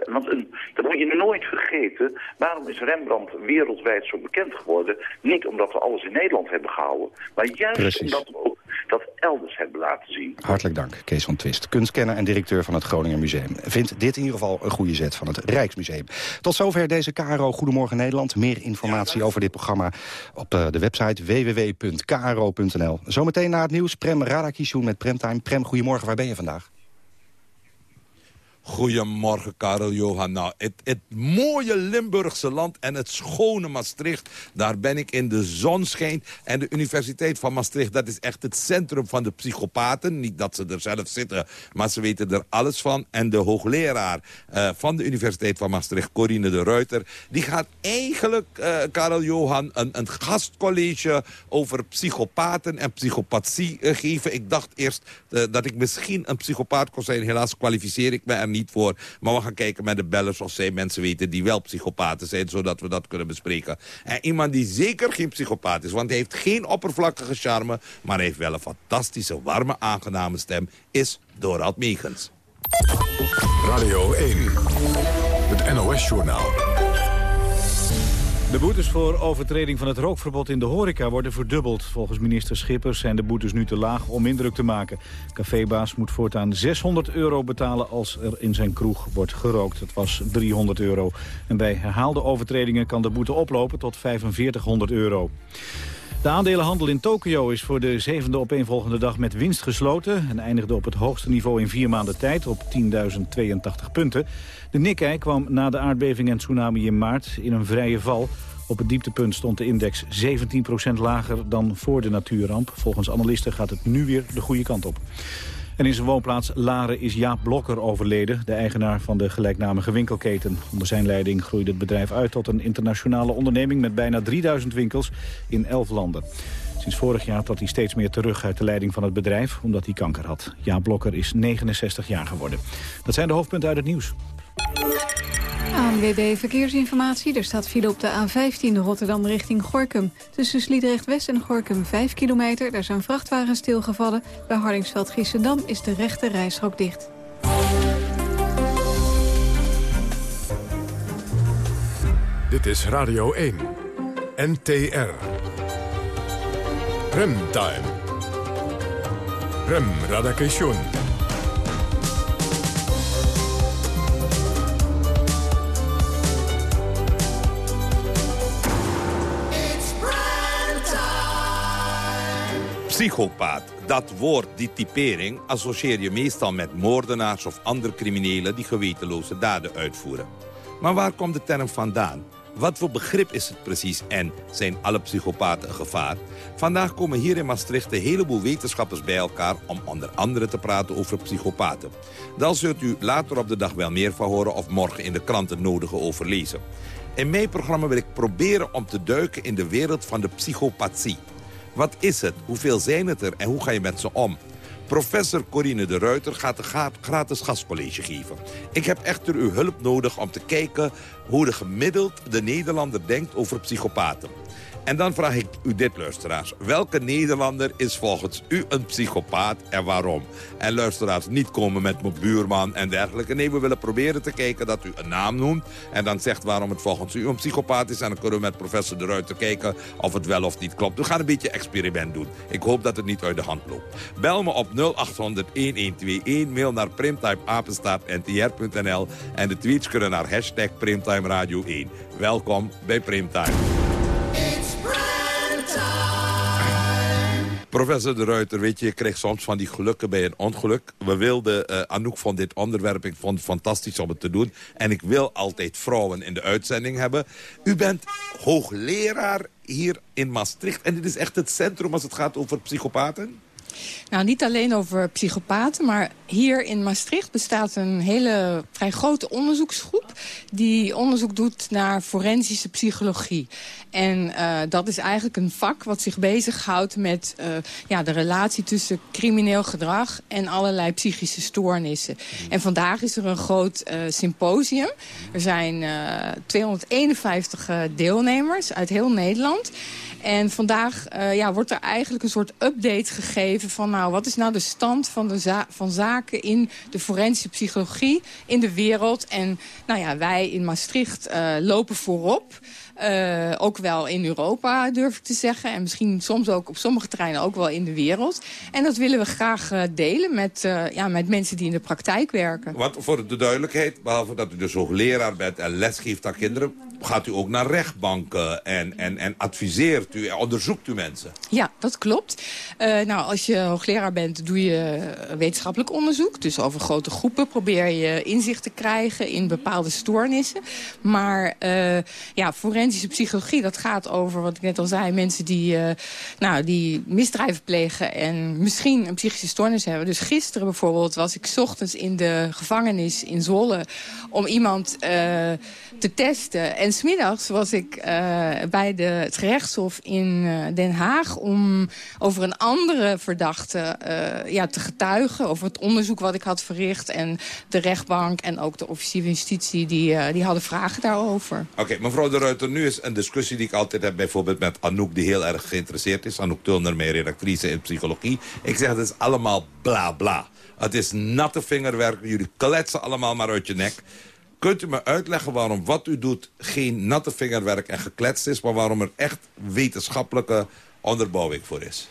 Speaker 15: want een, dat moet je nooit vergeten. Waarom is Rembrandt wereldwijd zo bekend geworden? Niet omdat we alles in Nederland hebben gehouden. Maar juist
Speaker 4: Precies.
Speaker 15: omdat we ook dat elders hebben laten zien.
Speaker 4: Hartelijk dank, Kees van Twist. Kunstkenner en directeur van het Groninger Museum. Vindt dit in ieder geval een goede zet van het Rijksmuseum. Tot zover deze KRO Goedemorgen Nederland. Meer informatie over dit programma op uh, de website www.kro.nl. Zometeen na het nieuws Prem Radakishun met Premtime. Prem, goedemorgen, waar ben je vandaag?
Speaker 16: Goedemorgen, Karel Johan. Nou, het, het, mooie Limburgse land en het schone Maastricht... daar ben ik in de zon schijnt. En de Universiteit van Maastricht, dat is echt het centrum van de psychopaten. Niet dat ze er zelf zitten, maar ze weten er alles van. En de hoogleraar uh, van de Universiteit van Maastricht, Corine de Ruiter... die gaat eigenlijk, uh, Karel Johan, een, een, gastcollege... over psychopaten en psychopathie uh, geven. Ik dacht eerst dat ik misschien een psychopaat kon zijn. Helaas kwalificeer ik me niet voor. Maar we gaan kijken met de bellers of zij mensen weten die wel psychopaten zijn. Zodat we dat kunnen bespreken. En iemand die zeker geen psychopaat is. Want hij heeft geen oppervlakkige charme. Maar hij heeft wel een fantastische, warme, aangename stem. Is Dorald Meegens.
Speaker 1: Radio 1. Het NOS-journaal.
Speaker 2: De boetes voor overtreding van het rookverbod in de horeca worden verdubbeld. Volgens minister Schippers zijn de boetes nu te laag om indruk te maken. Cafébaas moet voortaan 600 euro betalen als er in zijn kroeg wordt gerookt. Het was 300 euro. En bij herhaalde overtredingen kan de boete oplopen tot 4500 euro. De aandelenhandel in Tokio is voor de zevende opeenvolgende dag met winst gesloten... en eindigde op het hoogste niveau in vier maanden tijd op 10.082 punten. De Nikkei kwam na de aardbeving en tsunami in maart in een vrije val. Op het dieptepunt stond de index 17% lager dan voor de natuurramp. Volgens analisten gaat het nu weer de goede kant op. En in zijn woonplaats Laren is Jaap Blokker overleden, de eigenaar van de gelijknamige winkelketen. Onder zijn leiding groeide het bedrijf uit tot een internationale onderneming met bijna 3000 winkels in 11 landen. Sinds vorig jaar trad hij steeds meer terug uit de leiding van het bedrijf, omdat hij kanker had. Jaap Blokker is 69 jaar geworden. Dat zijn de hoofdpunten uit het nieuws.
Speaker 17: ANWB Verkeersinformatie. Er staat file op de A15 Rotterdam richting Gorkum. Tussen Sliedrecht-West en Gorkum 5 kilometer. Daar zijn vrachtwagens stilgevallen. Bij Hardingsveld-Giessendam is de rechte rijstrook dicht.
Speaker 1: Dit is Radio 1. NTR. Remtime. Rem Radakation.
Speaker 16: Psychopaat. Dat woord, die typering, associeer je meestal met moordenaars of andere criminelen die gewetenloze daden uitvoeren. Maar waar komt de term vandaan? Wat voor begrip is het precies en zijn alle psychopaten een gevaar? Vandaag komen hier in Maastricht een heleboel wetenschappers bij elkaar... om onder andere te praten over psychopaten. Daar zult u later op de dag wel meer van horen... of morgen in de kranten nodige over lezen. In mijn programma wil ik proberen om te duiken in de wereld van de psychopathie. Wat is het? Hoeveel zijn het er? En hoe ga je met ze om? Professor Corine de Ruiter gaat een gratis gastcollege geven. Ik heb echter uw hulp nodig om te kijken hoe de gemiddeld de Nederlander denkt over psychopaten. En dan vraag ik u dit, luisteraars. Welke Nederlander is volgens u een psychopaat en waarom? En luisteraars, niet komen met mijn buurman en dergelijke. Nee, we willen proberen te kijken dat u een naam noemt... en dan zegt waarom het volgens u een psychopaat is. En dan kunnen we met professor De Ruiter kijken of het wel of niet klopt. We gaan een beetje experiment doen. Ik hoop dat het niet uit de hand loopt. Bel me op 0800-1121, mail naar primtimeapenstaartntr.nl... en de tweets kunnen naar hashtag Primtime Radio 1. Welkom bij Primtime. Professor De Ruiter, weet je, je krijgt soms van die gelukken bij een ongeluk. We wilden, uh, Anouk vond dit onderwerp, ik vond het fantastisch om het te doen. En ik wil altijd vrouwen in de uitzending hebben. U bent hoogleraar hier in Maastricht. En dit is echt het centrum als het gaat over psychopaten?
Speaker 18: Nou, niet alleen over psychopaten, maar hier in Maastricht bestaat een hele vrij grote onderzoeksgroep... die onderzoek doet naar forensische psychologie. En uh, dat is eigenlijk een vak wat zich bezighoudt met uh, ja, de relatie tussen crimineel gedrag... en allerlei psychische stoornissen. En vandaag is er een groot uh, symposium. Er zijn 251 deelnemers uit heel Nederland... En vandaag ja, wordt er eigenlijk een soort update gegeven van... nou, wat is nou de stand van, de za van zaken in de forensische psychologie in de wereld. En nou ja, wij in Maastricht uh, lopen voorop. Uh, ook wel in Europa, durf ik te zeggen. En misschien soms ook op sommige terreinen ook wel in de wereld. En dat willen we graag uh, delen met, uh, ja, met mensen die in de praktijk werken.
Speaker 16: Want voor de duidelijkheid, behalve dat u dus hoogleraar bent en lesgeeft aan kinderen... gaat u ook naar rechtbanken en, en, en adviseert u, onderzoekt u mensen?
Speaker 18: Ja, dat klopt. nou, als je hoogleraar bent, doe je wetenschappelijk onderzoek. Dus over grote groepen probeer je inzicht te krijgen in bepaalde stoornissen. Maar ja, forensische psychologie, dat gaat over, wat ik net al zei... mensen die, uh, nou, die misdrijven plegen en misschien een psychische stoornis hebben. Dus gisteren bijvoorbeeld was ik ochtends in de gevangenis in Zwolle... om iemand uh, te testen. En smiddags was ik uh, bij de, het gerechtshof in Den Haag... om over een andere verdachte ja, te getuigen... over het onderzoek wat ik had verricht... en de rechtbank en ook de officier van justitie... die, die hadden vragen daarover.
Speaker 16: Oké, mevrouw de Ruiter, nu is een discussie die ik altijd heb... bijvoorbeeld met Anouk, die heel erg geïnteresseerd is. Anouk Tulner, mijn redactrice in psychologie. Ik zeg, het is allemaal bla bla. Het is natte vingerwerk. Jullie kletsen allemaal maar uit je nek. Kunt u me uitleggen waarom wat u doet geen natte vingerwerk en gekletst is... maar waarom er echt wetenschappelijke onderbouwing voor is?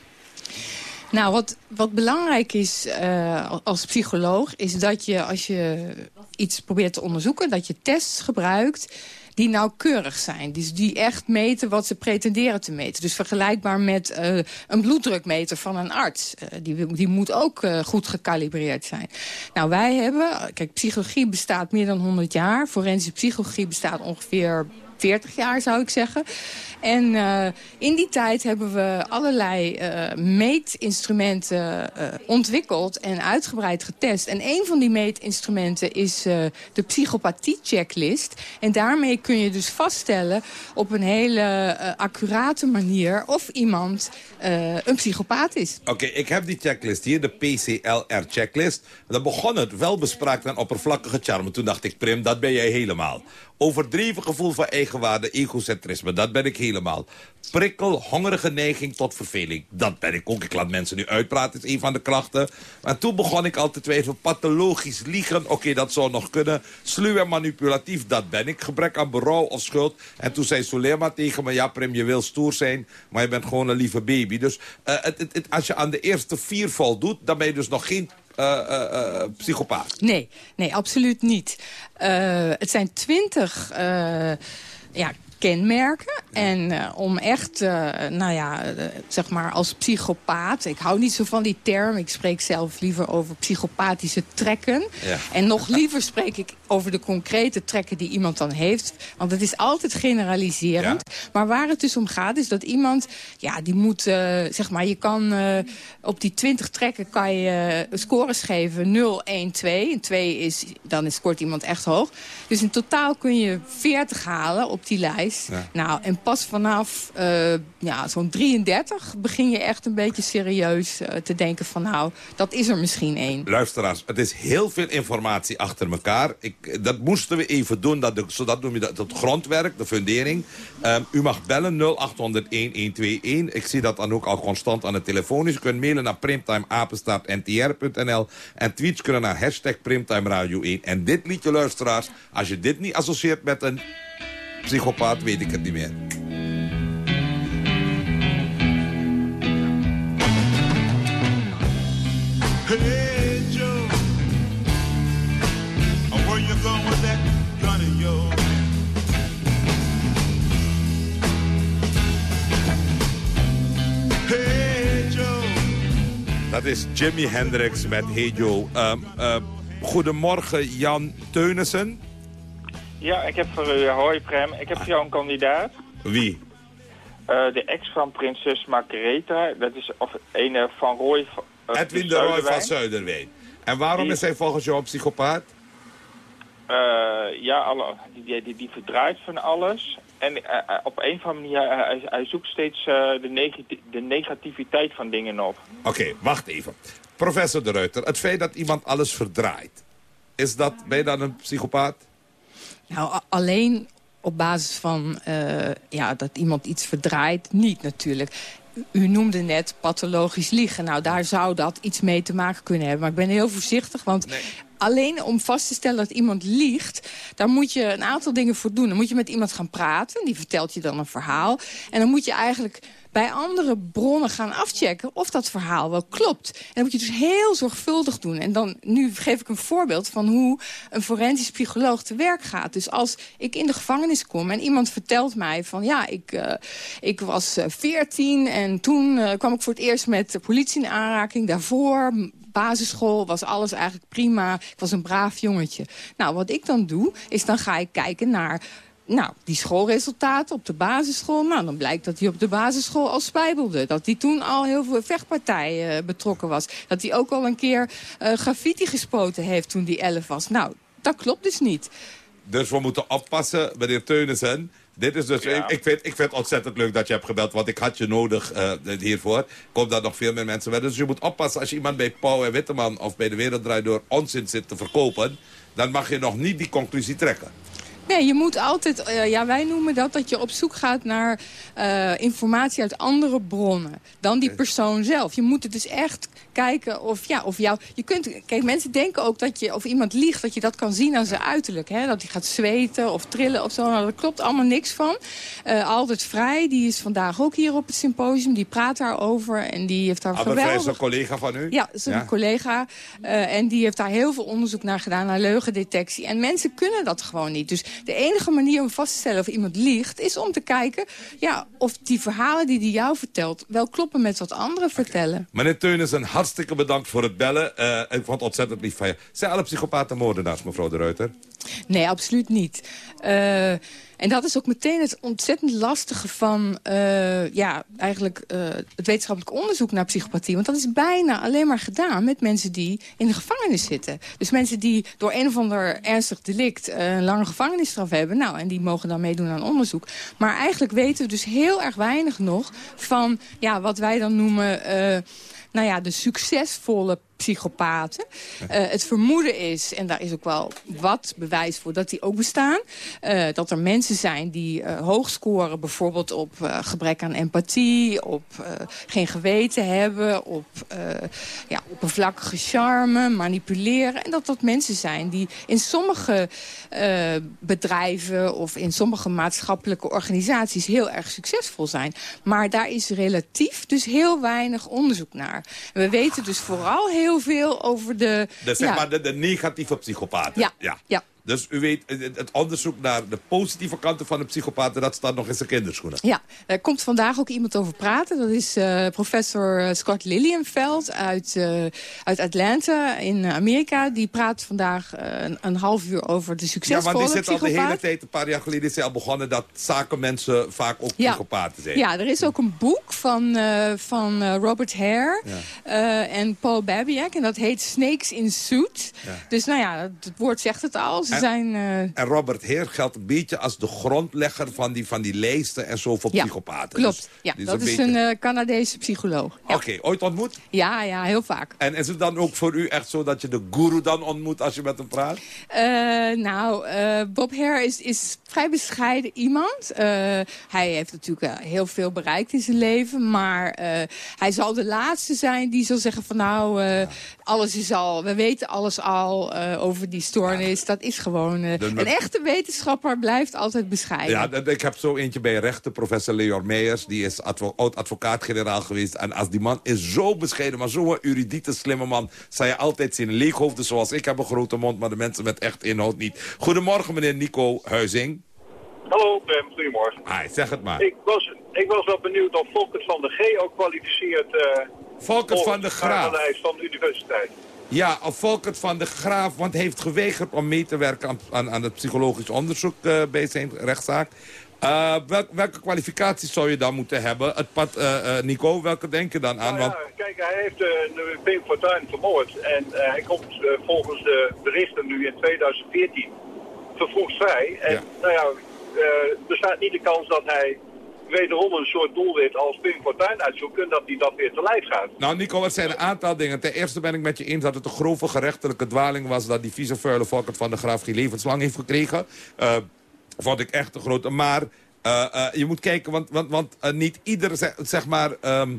Speaker 18: Nou, wat, wat belangrijk is uh, als psycholoog... is dat je als je iets probeert te onderzoeken... dat je tests gebruikt die nauwkeurig zijn. Dus die echt meten wat ze pretenderen te meten. Dus vergelijkbaar met uh, een bloeddrukmeter van een arts. Uh, die, die moet ook uh, goed gecalibreerd zijn. Nou, wij hebben... Kijk, psychologie bestaat meer dan 100 jaar. Forensische psychologie bestaat ongeveer 40 jaar, zou ik zeggen. En uh, in die tijd hebben we allerlei uh, meetinstrumenten uh, ontwikkeld en uitgebreid getest. En een van die meetinstrumenten is de psychopathie-checklist. En daarmee kun je dus vaststellen op een hele accurate manier of iemand een psychopaat is.
Speaker 16: Oké, ik heb die checklist hier, de PCLR-checklist. Dan begon het wel bespraakt en oppervlakkige charme. Toen dacht ik, Prim, dat ben jij helemaal. Overdreven gevoel van eigenwaarde, egocentrisme, dat ben ik helemaal. Prikkel, hongerige neiging tot verveling, dat ben ik ook. Ik laat mensen nu uitpraten, is een van de krachten. Maar toen begon ik al te twijfelen, pathologisch liegen, oké, dat zou nog kunnen. Sluw en manipulatief, dat ben ik. Gebrek aan berouw of schuld. En toen zei Sulema tegen me, ja Prim, je wil stoer zijn, maar je bent gewoon een lieve baby. Dus uh, het, het, als je aan de eerste vier voldoet, dan ben je dus nog geen uh, psychopaat.
Speaker 18: Nee, nee, absoluut niet. het zijn twintig hjelp. Kenmerken. En uh, om echt, uh, nou ja, uh, zeg maar als psychopaat... ik hou niet zo van die term, ik spreek zelf liever over psychopathische trekken. Ja. En nog liever spreek ik over de concrete trekken die iemand dan heeft. Want het is altijd generaliserend. Ja. Maar waar het dus om gaat is dat iemand, ja, die moet, zeg maar... je kan op die 20 trekken kan je scores geven 0, 1, 2. En 2 is, dan scoort iemand echt hoog. Dus in totaal kun je 40 halen op die lijst. Ja. Nou, en pas vanaf uh, ja, zo'n 33 begin je echt een beetje serieus uh, te denken van nou, dat is er misschien één.
Speaker 16: Luisteraars, het is heel veel informatie achter elkaar. Ik, dat moesten we even doen, dat de, zodat noem je dat het grondwerk, de fundering. Um, u mag bellen 0800-1121. Ik zie dat dan ook al constant aan de telefoon is. U kunt mailen naar primtimeapenstaartntr.nl en tweets kunnen naar hashtag Primtime Radio 1. En dit liedje, luisteraars, als je dit niet associeert met een psychopaat weet ik het niet meer.
Speaker 19: Hey Joe, where you going with that gun of?
Speaker 16: Hey Joe. Dat is Jimi Hendrix met Hey Joe. Um, uh, goedemorgen Jan Teunissen.
Speaker 20: Ja, ik heb voor u, hoi Prem, ik heb voor jou een kandidaat.
Speaker 16: Wie?
Speaker 21: Eh, de ex van prinses Margaretha, dat is of een van Roy... Uh,
Speaker 16: Edwin de Roy van Zuiderween. En waarom
Speaker 21: Die-
Speaker 16: is hij volgens jou een psychopaat?
Speaker 21: Eh, ja, alle, die, die, die verdraait van alles. En eh, eh, op een of andere manier, eh, hij, hij zoekt steeds eh, de, negati- de negativiteit van dingen op.
Speaker 16: Oké, wacht even. Professor de Ruiter, het feit dat iemand alles verdraait... is dat, ben je dan een psychopaat?
Speaker 18: Nou, alleen op basis van eh, ja, dat iemand iets verdraait, niet natuurlijk. U- U noemde net pathologisch liegen. Nou, daar zou dat iets mee te maken kunnen hebben. Maar ik ben heel voorzichtig, want... Alleen om vast te stellen dat iemand liegt... daar moet je een aantal dingen voor doen. Dan moet je met iemand gaan praten. Die vertelt je dan een verhaal. En dan moet je eigenlijk bij andere bronnen gaan afchecken... of dat verhaal wel klopt. En dat moet je dus heel zorgvuldig doen. En dan, nu geef ik een voorbeeld van hoe een forensisch psycholoog te werk gaat. Dus als ik in de gevangenis kom en iemand vertelt mij van... ja, ik, eh, ik was eh, 14 en toen eh, kwam ik voor het eerst met de politie in aanraking. Daarvoor basisschool was alles eigenlijk prima. Ik was een braaf jongetje. Nou, wat ik dan doe, is dan ga ik kijken naar... Nou, die schoolresultaten op de basisschool. Nou, dan blijkt dat hij op de basisschool al spijbelde. Dat hij toen al heel veel vechtpartijen eh, betrokken was. Dat hij ook al een keer eh, graffiti gespoten heeft toen hij 11 was. Nou, dat klopt dus niet.
Speaker 16: Dus we moeten oppassen, meneer Teunissen. Dit is dus, ik, ik, vind, ik vind het ontzettend leuk dat je hebt gebeld, want ik had je nodig eh, hiervoor. Hoop dat nog veel meer mensen willen. Dus je moet oppassen als je iemand bij Pauw en Witteman of bij de Werelddraai door onzin zit te verkopen. Dan mag je nog niet die conclusie trekken.
Speaker 18: Nee, je moet altijd, eh, ja, wij noemen dat dat je op zoek gaat naar eh, informatie uit andere bronnen dan die persoon zelf. Je moet het dus echt kijken of, ja, of jou, je kunt, kijk, mensen denken ook dat je, of iemand liegt, dat je dat kan zien aan zijn uiterlijk. Hè? Dat hij gaat zweten of trillen of zo. Nou, daar klopt allemaal niks van. Eh Altijd Vrij, die is vandaag ook hier op het symposium, die praat daarover en die heeft daar
Speaker 16: Albert Vrij is een collega van u?
Speaker 18: Ja, dat is een collega. eh, en die heeft daar heel veel onderzoek naar gedaan, naar leugendetectie. En mensen kunnen dat gewoon niet. Dus de enige manier om vast te stellen of iemand liegt... is om te kijken ja, of die verhalen die hij jou vertelt... wel kloppen met wat anderen vertellen.
Speaker 16: Meneer Teunissen, hartstikke bedankt voor het bellen. Eh, ik vond het ontzettend lief van je. Zijn alle psychopaten moordenaars, mevrouw de Ruiter?
Speaker 18: Nee, absoluut niet. Eh, en dat is ook meteen het ontzettend lastige van eh, ja, eigenlijk, het wetenschappelijk onderzoek naar psychopathie. Want dat is bijna alleen maar gedaan met mensen die in de gevangenis zitten. Dus mensen die door een of ander ernstig delict een lange gevangenisstraf hebben. Nou, en die mogen dan meedoen aan onderzoek. Maar eigenlijk weten we dus heel erg weinig nog van ja, wat wij dan noemen... nou ja, de succesvolle psychopaten. Eh, het vermoeden is, en daar is ook wel wat bewijs voor dat die ook bestaan... eh, dat er mensen zijn die eh, hoog scoren bijvoorbeeld op gebrek aan empathie... op geen geweten hebben, op ja, oppervlakkige charme, manipuleren. En dat dat mensen zijn die in sommige bedrijven... of in sommige maatschappelijke organisaties heel erg succesvol zijn. Maar daar is relatief dus heel weinig onderzoek naar. We weten dus vooral heel veel over de...
Speaker 16: De, zeg
Speaker 18: ja,
Speaker 16: maar de, de negatieve psychopaten.
Speaker 18: Ja, ja.
Speaker 16: Dus u weet, het onderzoek naar de positieve kanten van de psychopaten... dat staat nog in zijn kinderschoenen.
Speaker 18: Ja, er komt vandaag ook iemand over praten. Dat is eh, professor Scott Lilienfeld uit, eh, uit Atlanta in Amerika. Die praat vandaag eh, een, een half uur over de
Speaker 16: Ja,
Speaker 18: succesvolle
Speaker 16: want die zit al de hele tijd, een paar jaar geleden is hij al begonnen... dat zakenmensen vaak ook
Speaker 18: Ja.
Speaker 16: psychopaten zijn.
Speaker 18: Ja, er is ook een boek van, eh, van eh, Robert Hare eh, en Paul Babiak. En dat heet Snakes in Suit. Dus nou ja, het, woord zegt het al. Ze zijn... eh,
Speaker 16: En Robert Heer geldt een beetje als de grondlegger van die, van die lijsten en zo voor
Speaker 18: Ja,
Speaker 16: psychopaten.
Speaker 18: klopt.
Speaker 16: Dus
Speaker 18: ja, dat is
Speaker 16: beetje-
Speaker 18: een eh, Canadese psycholoog. Ja.
Speaker 16: Oké, ooit ontmoet?
Speaker 18: ja, ja, heel vaak.
Speaker 16: En is het dan ook voor u echt zo dat je de guru dan ontmoet als je met hem praat?
Speaker 18: Eh, nou, Bob Hare is, is vrij bescheiden iemand. Hij heeft natuurlijk heel veel bereikt in zijn leven. Maar hij zal de laatste zijn die zal zeggen van nou, alles is al, we weten alles al eh, over die stoornis. Dat is gewoon, eh,
Speaker 16: De-
Speaker 18: een echte wetenschapper blijft altijd bescheiden.
Speaker 16: Ja, ik heb zo eentje bij rechten, professor Leon Meijers. Die is advo- oud-advocaat-generaal geweest. En als die man is zo bescheiden, maar zo'n erudite, slimme man... zou je altijd zien leeghoofden zoals ik heb een grote mond... maar de mensen met echt inhoud niet. Goedemorgen, meneer Nico Huizing.
Speaker 20: Hallo Pim, goedemorgen.
Speaker 16: Hi, zeg het maar.
Speaker 20: Ik was, ik was wel benieuwd of Volkert van de G ook kwalificeert... eh
Speaker 16: Volkert van de Graaf.
Speaker 20: van de universiteit.
Speaker 16: Ja, of Volkert van de Graaf, want hij heeft geweigerd om mee te werken aan, aan, aan het psychologisch onderzoek eh, bij zijn rechtszaak. Eh, welk- welke kwalificaties zou je dan moeten hebben? Het pad, eh, Nico, welke denk je dan aan?
Speaker 20: Nou
Speaker 16: Want,
Speaker 20: kijk, hij heeft uh, Pim Fortuyn vermoord. En hij komt volgens de berichten nu in 2014 vervroegd vrij. En nou ja, eh, bestaat niet de kans dat hij wederom een soort doelwit als Pim Fortuyn uitzoekt... en dat hij dat weer te lijf gaat.
Speaker 16: nou, Nico, het zijn een aantal dingen. Ten eerste ben ik met je eens dat het een grove gerechtelijke dwaling was... dat die vieze vuile Volkert van de Graaf geen levenslang heeft gekregen. Eh, vond ik echt een grote... Maar eh, eh, je moet kijken, want, want, want niet ieder, zeg, zeg maar... ehm,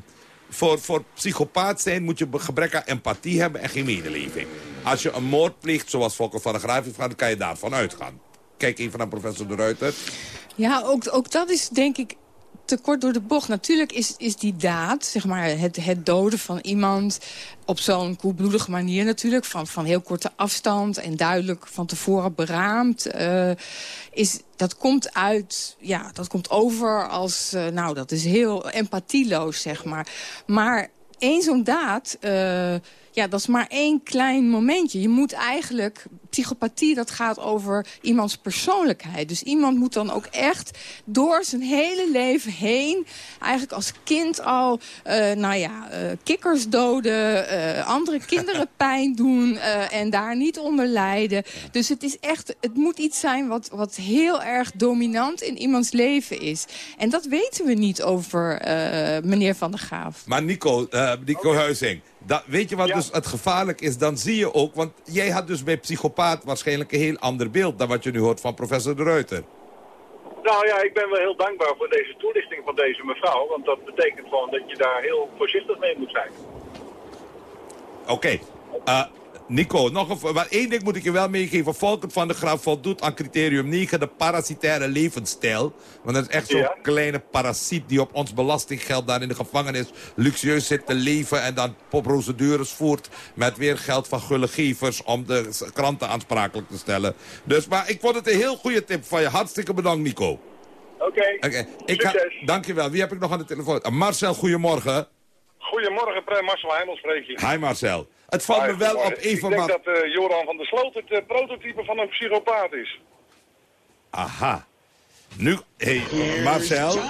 Speaker 16: voor, voor psychopaat zijn moet je gebrek aan empathie hebben en geen medeleving. Als je een moord pleegt, zoals Volkert van de Graaf heeft gedaan... dan kan je daarvan uitgaan. Kijk even naar professor De Ruiter.
Speaker 18: Ja, ook, ook dat is denk ik te kort door de bocht. Natuurlijk is, is die daad, zeg maar, het, het doden van iemand... op zo'n koelbloedige manier natuurlijk, van, van heel korte afstand... en duidelijk van tevoren beraamd... eh, is, dat komt uit, ja, dat komt over als... eh, nou, dat is heel empathieloos, zeg maar. Maar één zo'n daad... eh, ja, dat is maar één klein momentje. Je moet eigenlijk... Psychopathie, dat gaat over iemands persoonlijkheid. Dus iemand moet dan ook echt door zijn hele leven heen... eigenlijk als kind al, eh, nou ja, eh, kikkers doden... eh, andere *laughs* kinderen pijn doen eh, en daar niet onder lijden. Dus het is echt, het moet iets zijn wat, wat heel erg dominant in iemands leven is. En dat weten we niet over eh, meneer Van der Graaf.
Speaker 16: Maar Nico, eh, Nico Huizing, dat, weet je wat dus het gevaarlijk is? Dan zie je ook, want jij had dus bij psychopaat waarschijnlijk een heel ander beeld... dan wat je nu hoort van professor De Ruiter.
Speaker 20: Nou ja, ik ben wel heel dankbaar voor deze toelichting van deze mevrouw. Want dat betekent gewoon dat je daar heel voorzichtig mee moet zijn.
Speaker 16: Oké, eh, Nico, nog een, maar één ding moet ik je wel meegeven. Volkert van de Graaf voldoet aan criterium 9, de parasitaire levensstijl. Want dat is echt zo'n
Speaker 20: Ja.
Speaker 16: kleine parasiet die op ons belastinggeld daar in de gevangenis luxueus zit te leven. En dan procedures voert met weer geld van gullegevers om de kranten aansprakelijk te stellen. Dus, maar ik vond het een heel goede tip van je. Hartstikke bedankt, Nico.
Speaker 20: Oké,
Speaker 16: Oké, ik ga, dankjewel. Wie heb ik nog aan de telefoon? Marcel, goedemorgen.
Speaker 22: Goedemorgen, Marcel Heimel spreek je.
Speaker 16: Hi Marcel. Het valt me wel op even
Speaker 22: Ik denk dat eh, Joran van der Sloot het eh, prototype van een psychopaat is.
Speaker 16: Aha. Nu, hey, Marcel. *laughs*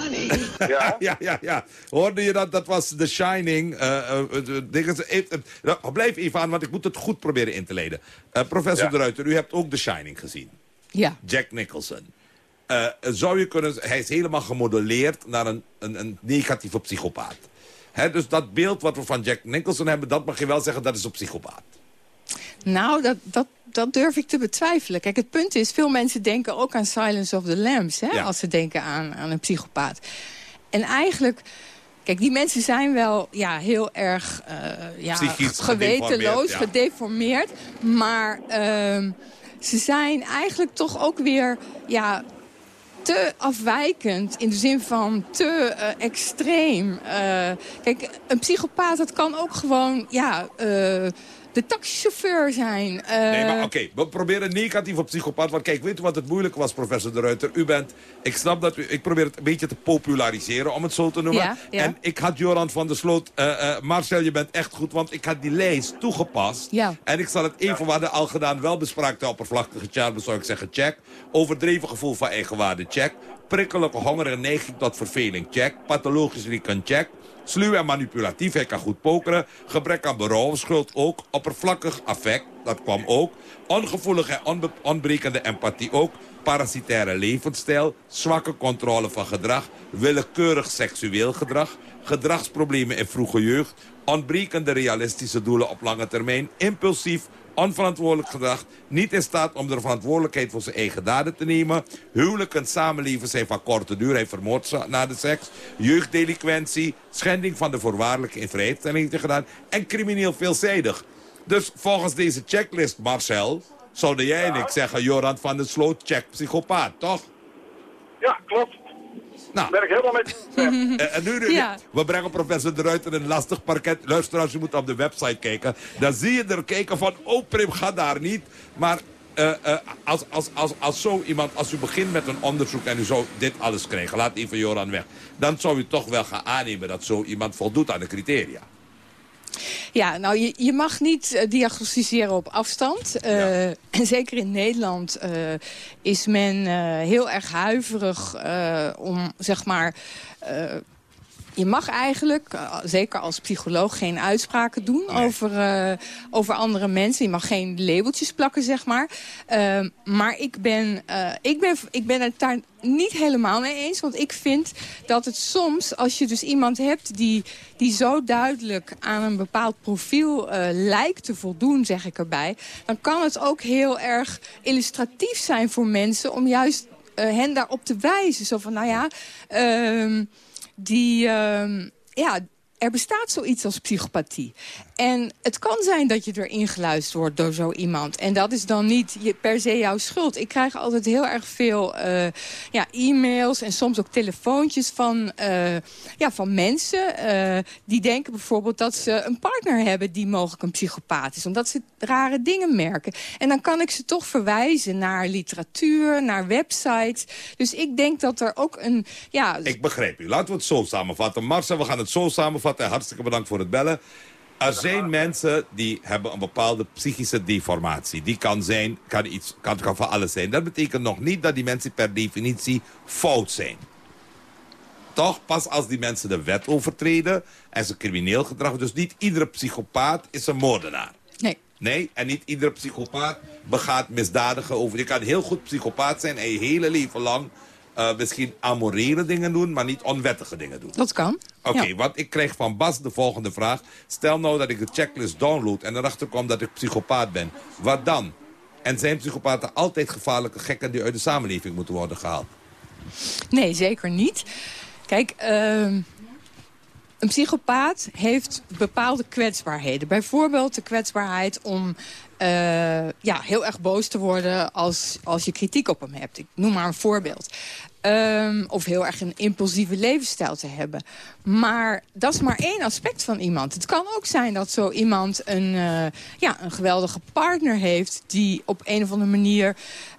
Speaker 22: Ja?
Speaker 16: ja, ja, ja. Hoorde je dat? Dat was The Shining. eh, eh, eh, eh, eh, nou, blijf even aan, want ik moet het goed proberen in te leden. Eh, professor
Speaker 22: Ja.
Speaker 16: De Ruiter, u hebt ook The Shining gezien.
Speaker 18: Ja.
Speaker 16: Jack Nicholson. Eh, zou je kunnen... Hij is helemaal gemodelleerd naar een, een, een negatieve psychopaat. Dus dat beeld wat we van Jack Nicholson hebben... dat mag je wel zeggen, dat is een psychopaat.
Speaker 18: Nou, dat, dat, dat durf ik te betwijfelen. Kijk, het punt is, veel mensen denken ook aan Silence of the Lambs... Hè,
Speaker 16: Ja.
Speaker 18: als ze denken aan, aan een psychopaat. En eigenlijk... Kijk, die mensen zijn wel ja, heel erg uh, ja,
Speaker 16: Psychisch
Speaker 18: gewetenloos,
Speaker 16: gedeformeerd, ja.
Speaker 18: gedeformeerd. Maar uh, ze zijn eigenlijk toch ook weer... Ja, te afwijkend in de zin van te uh, extreem. Uh, kijk, een psychopaat, dat kan ook gewoon... Ja, uh, de taxichauffeur zijn. Uh...
Speaker 16: Nee, maar oké, okay, we proberen negatief op psychopaat. Want kijk, weet u wat het moeilijk was, professor De Ruiter? U bent, ik snap dat u, ik probeer het een beetje te populariseren, om het zo te noemen.
Speaker 18: Ja, ja.
Speaker 16: En ik had Joran van der Sloot, uh, uh, Marcel, je bent echt goed, want ik had die lijst toegepast.
Speaker 18: Ja.
Speaker 16: En ik zal het even, we hadden al gedaan, wel bespraakt de oppervlakkige charme, zou ik zeggen, check. Overdreven gevoel van eigenwaarde, check. Prikkelijke honger en neiging tot verveling, check. Pathologisch rieken, check. Sluw en manipulatief, hij kan goed pokeren. Gebrek aan berouw, schuld ook. Oppervlakkig affect, dat kwam ook. Ongevoelig en onbe onbrekende empathie ook. Parasitaire levensstijl. Zwakke controle van gedrag. Willekeurig seksueel gedrag. Gedragsproblemen in vroege jeugd. Ontbrekende realistische doelen op lange termijn. Impulsief, onverantwoordelijk gedrag, niet in staat om de verantwoordelijkheid voor zijn eigen daden te nemen. Huwelijk en samenleven zijn van korte duur, hij vermoordt na de seks. Jeugddelinquentie, schending van de voorwaardelijke invrijheidstelling hij gedaan. En crimineel veelzijdig. Dus volgens deze checklist, Marcel, zouden jij en ik zeggen... Joran van der Sloot, check psychopaat, toch?
Speaker 22: Ja, klopt.
Speaker 16: Nou.
Speaker 22: Ben ik helemaal met
Speaker 16: uh, *laughs* en nu, nu
Speaker 18: Ja.
Speaker 16: we brengen professor De Ruiter in een lastig parket. Luister, als je moet op de website kijken. Dan zie je er kijken van, oh Prim, ga daar niet. Maar uh, uh, als, als, als, als zo iemand, als u begint met een onderzoek en u zou dit alles krijgen. Laat even Joran weg. Dan zou u toch wel gaan aannemen dat zo iemand voldoet aan de criteria.
Speaker 18: Ja, nou, je, je mag niet uh, diagnosticeren op afstand. Uh, En zeker in Nederland uh, is men heel erg huiverig om, zeg maar je mag eigenlijk, uh, zeker als psycholoog, geen uitspraken doen over, uh, over andere mensen. Je mag geen labeltjes plakken, zeg maar. Uh, maar ik ben, ik, ben, ik ben het daar niet helemaal mee eens. Want ik vind dat het soms, als je dus iemand hebt... die, die zo duidelijk aan een bepaald profiel lijkt te voldoen, zeg ik erbij... dan kan het ook heel erg illustratief zijn voor mensen... om juist hen daarop te wijzen. Zo van, nou ja... Ehm, die, uh, ja, er bestaat zoiets als psychopathie. En het kan zijn dat je erin geluisterd wordt door zo iemand. En dat is dan niet per se jouw schuld. Ik krijg altijd heel erg veel uh, ja, e-mails en soms ook telefoontjes van, uh, ja, van mensen... Uh, die denken bijvoorbeeld dat ze een partner hebben die mogelijk een psychopaat is. Omdat ze rare dingen merken. En dan kan ik ze toch verwijzen naar literatuur, naar websites. Dus ik denk dat er ook een... Ja...
Speaker 16: Ik begrijp u. Laten we het zo samenvatten. Marcel, we gaan het zo samenvatten. Hartstikke bedankt voor het bellen. Er zijn mensen die hebben een bepaalde psychische deformatie. Die kan zijn, kan iets, kan, kan van alles zijn. Dat betekent nog niet dat die mensen per definitie fout zijn. Toch, pas als die mensen de wet overtreden en ze crimineel gedrag... dus niet iedere psychopaat is een moordenaar.
Speaker 18: Nee.
Speaker 16: Nee, en niet iedere psychopaat begaat misdadigen over. Je kan heel goed psychopaat zijn en je hele leven lang uh, misschien amorele dingen doen, maar niet onwettige dingen doen.
Speaker 18: Dat kan.
Speaker 16: Oké, okay, ja. want ik kreeg van Bas de volgende vraag. Stel nou dat ik de checklist download en erachter kom dat ik psychopaat ben. Wat dan? En zijn psychopaten altijd gevaarlijke gekken die uit de samenleving moeten worden gehaald?
Speaker 18: Nee, zeker niet. Kijk, uh, een psychopaat heeft bepaalde kwetsbaarheden. Bijvoorbeeld de kwetsbaarheid om ja, heel erg boos te worden als, als je kritiek op hem hebt. Ik noem maar een voorbeeld. Um, of heel erg een impulsieve levensstijl te hebben. Maar dat is maar één aspect van iemand. Het kan ook zijn dat zo iemand een, uh, ja, een geweldige partner heeft... die op een of andere manier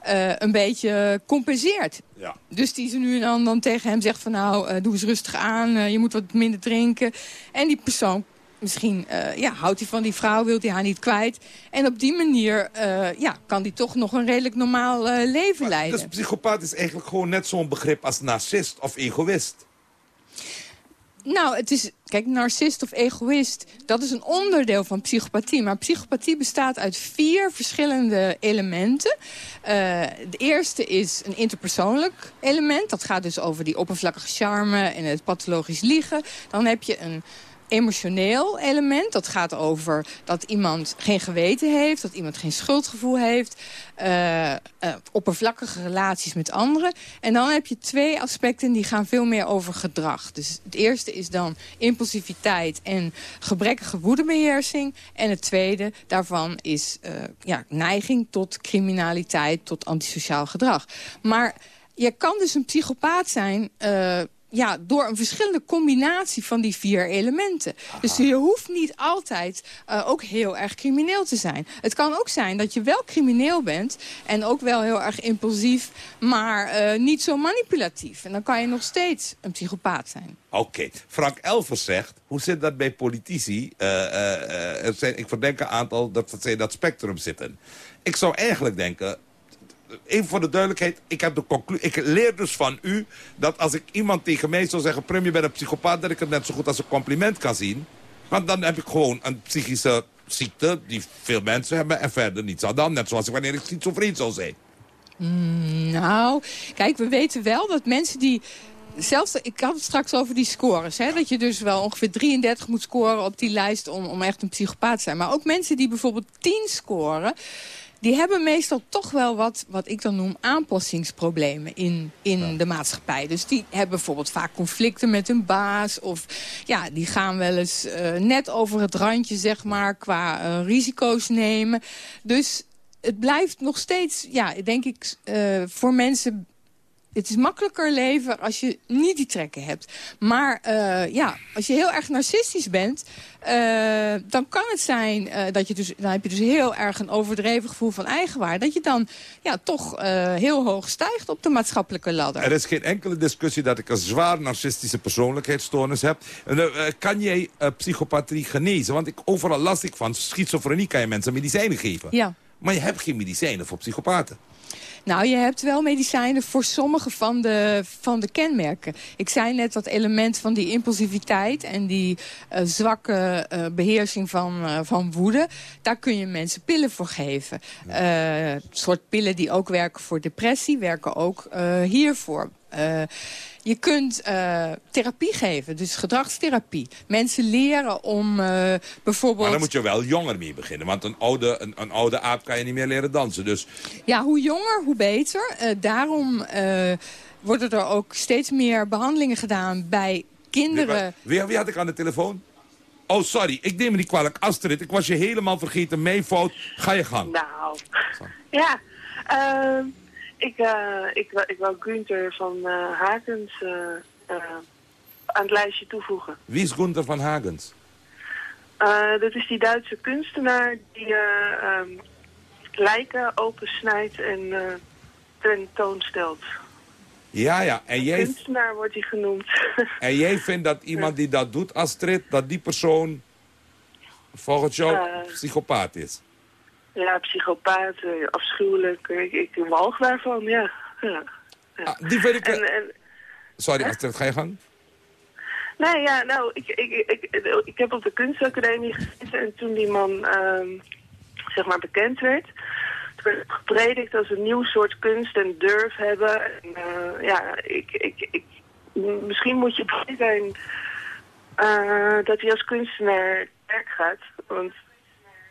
Speaker 18: uh, een beetje compenseert.
Speaker 16: Ja.
Speaker 18: Dus die ze nu en dan, dan tegen hem zegt van... nou, doe eens rustig aan, je moet wat minder drinken. En die persoon misschien uh, ja, houdt hij van die vrouw, wil hij haar niet kwijt. En op die manier uh, ja, kan hij toch nog een redelijk normaal uh, leven
Speaker 16: maar,
Speaker 18: leiden.
Speaker 16: Dus psychopaat is eigenlijk gewoon net zo'n begrip als narcist of egoïst.
Speaker 18: Nou, het is, kijk, narcist of egoïst, dat is een onderdeel van psychopathie. Maar psychopathie bestaat uit vier verschillende elementen. Uh, de eerste is een interpersoonlijk element. Dat gaat dus over die oppervlakkige charme en het pathologisch liegen. Dan heb je een emotioneel element. Dat gaat over dat iemand geen geweten heeft, dat iemand geen schuldgevoel heeft. Uh, uh, oppervlakkige relaties met anderen. En dan heb je twee aspecten die gaan veel meer over gedrag. Dus het eerste is dan impulsiviteit en gebrekkige woedebeheersing. En het tweede daarvan is uh, ja, neiging tot criminaliteit, tot antisociaal gedrag. Maar je kan dus een psychopaat zijn ja, door een verschillende combinatie van die vier elementen. Aha. Dus je hoeft niet altijd uh, ook heel erg crimineel te zijn. Het kan ook zijn dat je wel crimineel bent en ook wel heel erg impulsief, maar uh, niet zo manipulatief. En dan kan je nog steeds een psychopaat zijn.
Speaker 16: Oké. Okay. Frank Elvers zegt, hoe zit dat bij politici? Uh, er zijn, ik verdenk een aantal dat ze in dat spectrum zitten. Ik zou eigenlijk denken, even voor de duidelijkheid, ik, heb de ik leer dus van u... dat als ik iemand tegen mij zou zeggen... Prim, je bent een psychopaat, dat ik het net zo goed als een compliment kan zien. Want dan heb ik gewoon een psychische ziekte... die veel mensen hebben en verder niets aan dan. Net zoals ik wanneer ik schizofreen zou zijn.
Speaker 18: Mm, nou, kijk, we weten wel dat mensen die... Zelfs, ik had het straks over die scores. Hè, dat je dus wel ongeveer 33 moet scoren op die lijst om, om echt een psychopaat te zijn. Maar ook mensen die bijvoorbeeld 10 scoren die hebben meestal toch wel wat, wat ik dan noem aanpassingsproblemen in, in ja. de maatschappij. Dus die hebben bijvoorbeeld vaak conflicten met hun baas. Of ja, die gaan wel eens uh, net over het randje, zeg maar, qua uh, risico's nemen. Dus het blijft nog steeds, ja, denk ik, uh, voor mensen het is makkelijker leven als je niet die trekken hebt. Maar uh, ja, als je heel erg narcistisch bent... Uh, dan kan het zijn uh, dat je dus... dan heb je dus heel erg een overdreven gevoel van eigenwaarde... dat je dan ja, toch heel hoog stijgt op de maatschappelijke ladder.
Speaker 16: Er is geen enkele discussie dat ik een zwaar narcistische persoonlijkheidsstoornis heb. kan jij psychopathie genezen? Want ik, overal last ik van schizofrenie kan je mensen medicijnen geven.
Speaker 18: Ja.
Speaker 16: Maar je hebt geen medicijnen voor psychopaten.
Speaker 18: Nou, je hebt wel medicijnen voor sommige van de, van de kenmerken. Ik zei net dat element van die impulsiviteit en die uh, zwakke uh, beheersing van, uh, van woede. Daar kun je mensen pillen voor geven. soort pillen die ook werken voor depressie, werken ook hiervoor. Je kunt uh, therapie geven, dus gedragstherapie. Mensen leren om uh, bijvoorbeeld... Maar
Speaker 16: dan moet je wel jonger mee beginnen. Want een oude, een, een, oude aap kan je niet meer leren dansen. Dus...
Speaker 18: Ja, hoe jonger, hoe beter. Uh, daarom worden er ook steeds meer behandelingen gedaan bij kinderen.
Speaker 16: Wie, wie, wie had ik aan de telefoon? Oh, sorry. Ik neem me niet kwalijk. Astrid, ik was je helemaal vergeten. Mijn fout. Ga je gang.
Speaker 23: Nou, ja. Uh, ik, uh, ik, ik wou Gunther van uh, Hagens uh, aan het lijstje toevoegen.
Speaker 16: Wie is Gunther van Hagens?
Speaker 23: dat is die Duitse kunstenaar die um, lijken opensnijdt en tentoonstelt.
Speaker 16: Ja, ja. En jij...
Speaker 23: Kunstenaar wordt hij genoemd. *laughs*
Speaker 16: en jij vindt dat iemand die dat doet, Astrid, dat die persoon volgens jou psychopaat is?
Speaker 23: Ja, psychopaat, afschuwelijk. Ik, ik walg daarvan, ja. ja.
Speaker 16: Ah, die vind ik... En, en, Sorry, Astrid, ga je gang?
Speaker 23: Nee, ja, nou, ik, ik, ik, ik heb op de kunstacademie gezeten en toen die man, um, zeg maar, bekend werd, toen werd gepredikt als een nieuw soort kunst en durf hebben. En, uh, ja, ik, ik, ik, misschien moet je blij zijn uh, dat hij als kunstenaar werk gaat, want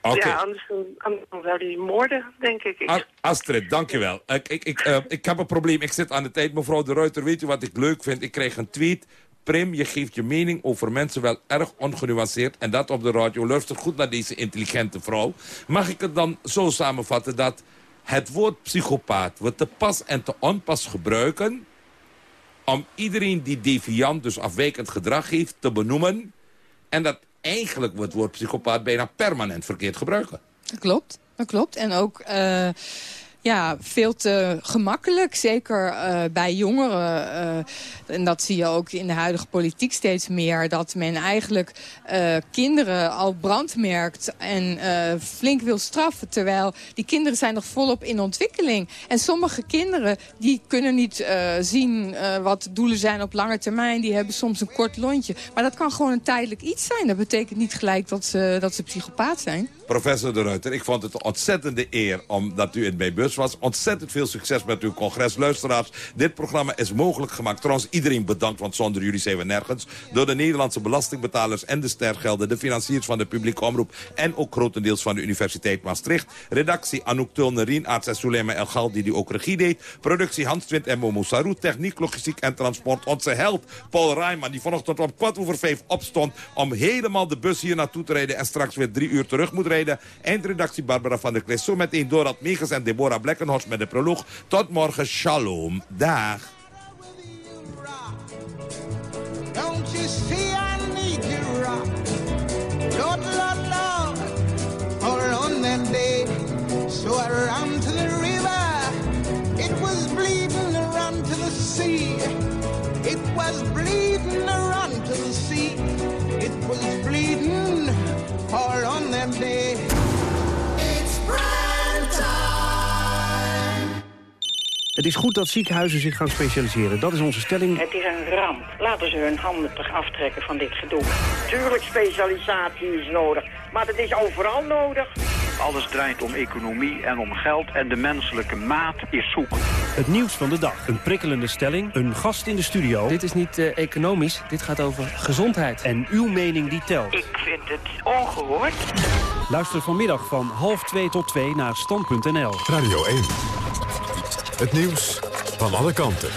Speaker 23: Okay. Ja, anders, anders zou hij moorden, denk ik.
Speaker 16: Astrid, dankjewel. Ik, ik, ik, uh, ik heb een probleem. Ik zit aan de tijd. Mevrouw de Ruiter, weet u wat ik leuk vind? Ik kreeg een tweet. Prim, je geeft je mening over mensen wel erg ongenuanceerd. En dat op de radio. Luister goed naar deze intelligente vrouw. Mag ik het dan zo samenvatten dat het woord psychopaat... we te pas en te onpas gebruiken... om iedereen die deviant, dus afwijkend gedrag heeft, te benoemen... en dat eigenlijk wordt het woord psychopaat bijna permanent verkeerd gebruiken.
Speaker 18: Dat klopt, dat klopt. En ook... Uh ja, veel te gemakkelijk. Zeker uh, bij jongeren. Uh, en dat zie je ook in de huidige politiek steeds meer. Dat men eigenlijk uh, kinderen al brandmerkt en flink wil straffen. Terwijl die kinderen zijn nog volop in ontwikkeling. En sommige kinderen die kunnen niet zien wat doelen zijn op lange termijn. Die hebben soms een kort lontje. Maar dat kan gewoon een tijdelijk iets zijn. Dat betekent niet gelijk dat ze, dat ze psychopaat zijn.
Speaker 16: Professor De Ruiter, ik vond het een ontzettende eer omdat u in mijn bus was. Ontzettend veel succes met uw congres. Luisteraars, dit programma is mogelijk gemaakt. Trouwens, iedereen bedankt, want zonder jullie zijn we nergens. Door de Nederlandse belastingbetalers en de stergelden... de financiers van de publieke omroep... en ook grotendeels van de Universiteit Maastricht. Redactie Anouk Tulnerien, arts en Sulema El Gal, die ook regie deed. Productie Hans Twint en Momo Sarou. Techniek, logistiek en transport. Onze held Paul Rijman, die vanochtend om kwart over vijf opstond... om helemaal de bus hier naartoe te rijden... en straks weer drie uur terug moet rijden. Eindredactie Barbara van der Klees. Zo meteen Dorad Megens en Deborah Blekkenhorst met de proloog. Tot morgen. Shalom. Dag. I to the river. It was bleeding around to the sea. It was bleeding around to the sea. It was bleeding all on that day.
Speaker 24: Het is goed dat ziekenhuizen zich gaan specialiseren. Dat is onze stelling.
Speaker 25: Het is een ramp. Laten ze hun handen toch aftrekken van dit gedoe. Tuurlijk, specialisatie is nodig. Maar dat is overal nodig.
Speaker 26: Alles draait om economie en om geld en de menselijke maat is zoek.
Speaker 24: Het nieuws van de dag. Een prikkelende stelling. Een gast in de studio.
Speaker 27: Dit is niet uh, economisch. Dit gaat over gezondheid.
Speaker 24: En uw mening die telt.
Speaker 25: Ik vind het ongehoord.
Speaker 24: Luister vanmiddag van half 2 tot 2 naar stand.nl.
Speaker 1: Radio 1. Het nieuws van alle kanten.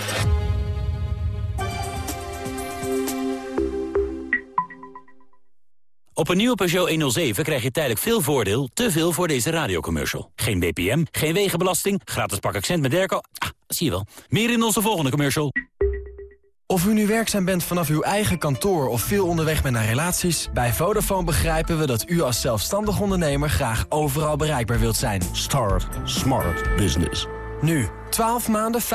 Speaker 28: Op een nieuwe Peugeot 107 krijg je tijdelijk veel voordeel, te veel voor deze radiocommercial. Geen BPM, geen wegenbelasting, gratis pak accent met Derco. Ah, zie je wel. Meer in onze volgende commercial.
Speaker 29: Of u nu werkzaam bent vanaf uw eigen kantoor of veel onderweg bent naar relaties... bij Vodafone begrijpen we dat u als zelfstandig ondernemer graag overal bereikbaar wilt zijn.
Speaker 30: Start Smart Business.
Speaker 29: Nu, 12 maanden 50%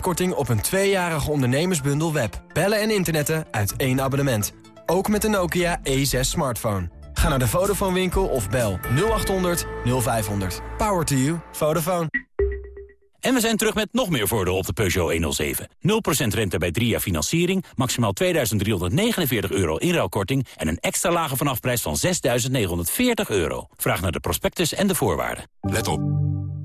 Speaker 29: korting op een tweejarige ondernemersbundel web. Bellen en internetten uit één abonnement. Ook met de Nokia E6 smartphone. Ga naar de Vodafone winkel of bel 0800 0500. Power to you. Vodafone.
Speaker 28: En we zijn terug met nog meer voordeel op de Peugeot 107. 0% rente bij 3 jaar financiering, maximaal 2.349 euro inruilkorting... en een extra lage vanafprijs van 6.940 euro. Vraag naar de prospectus en de voorwaarden.
Speaker 1: Let op.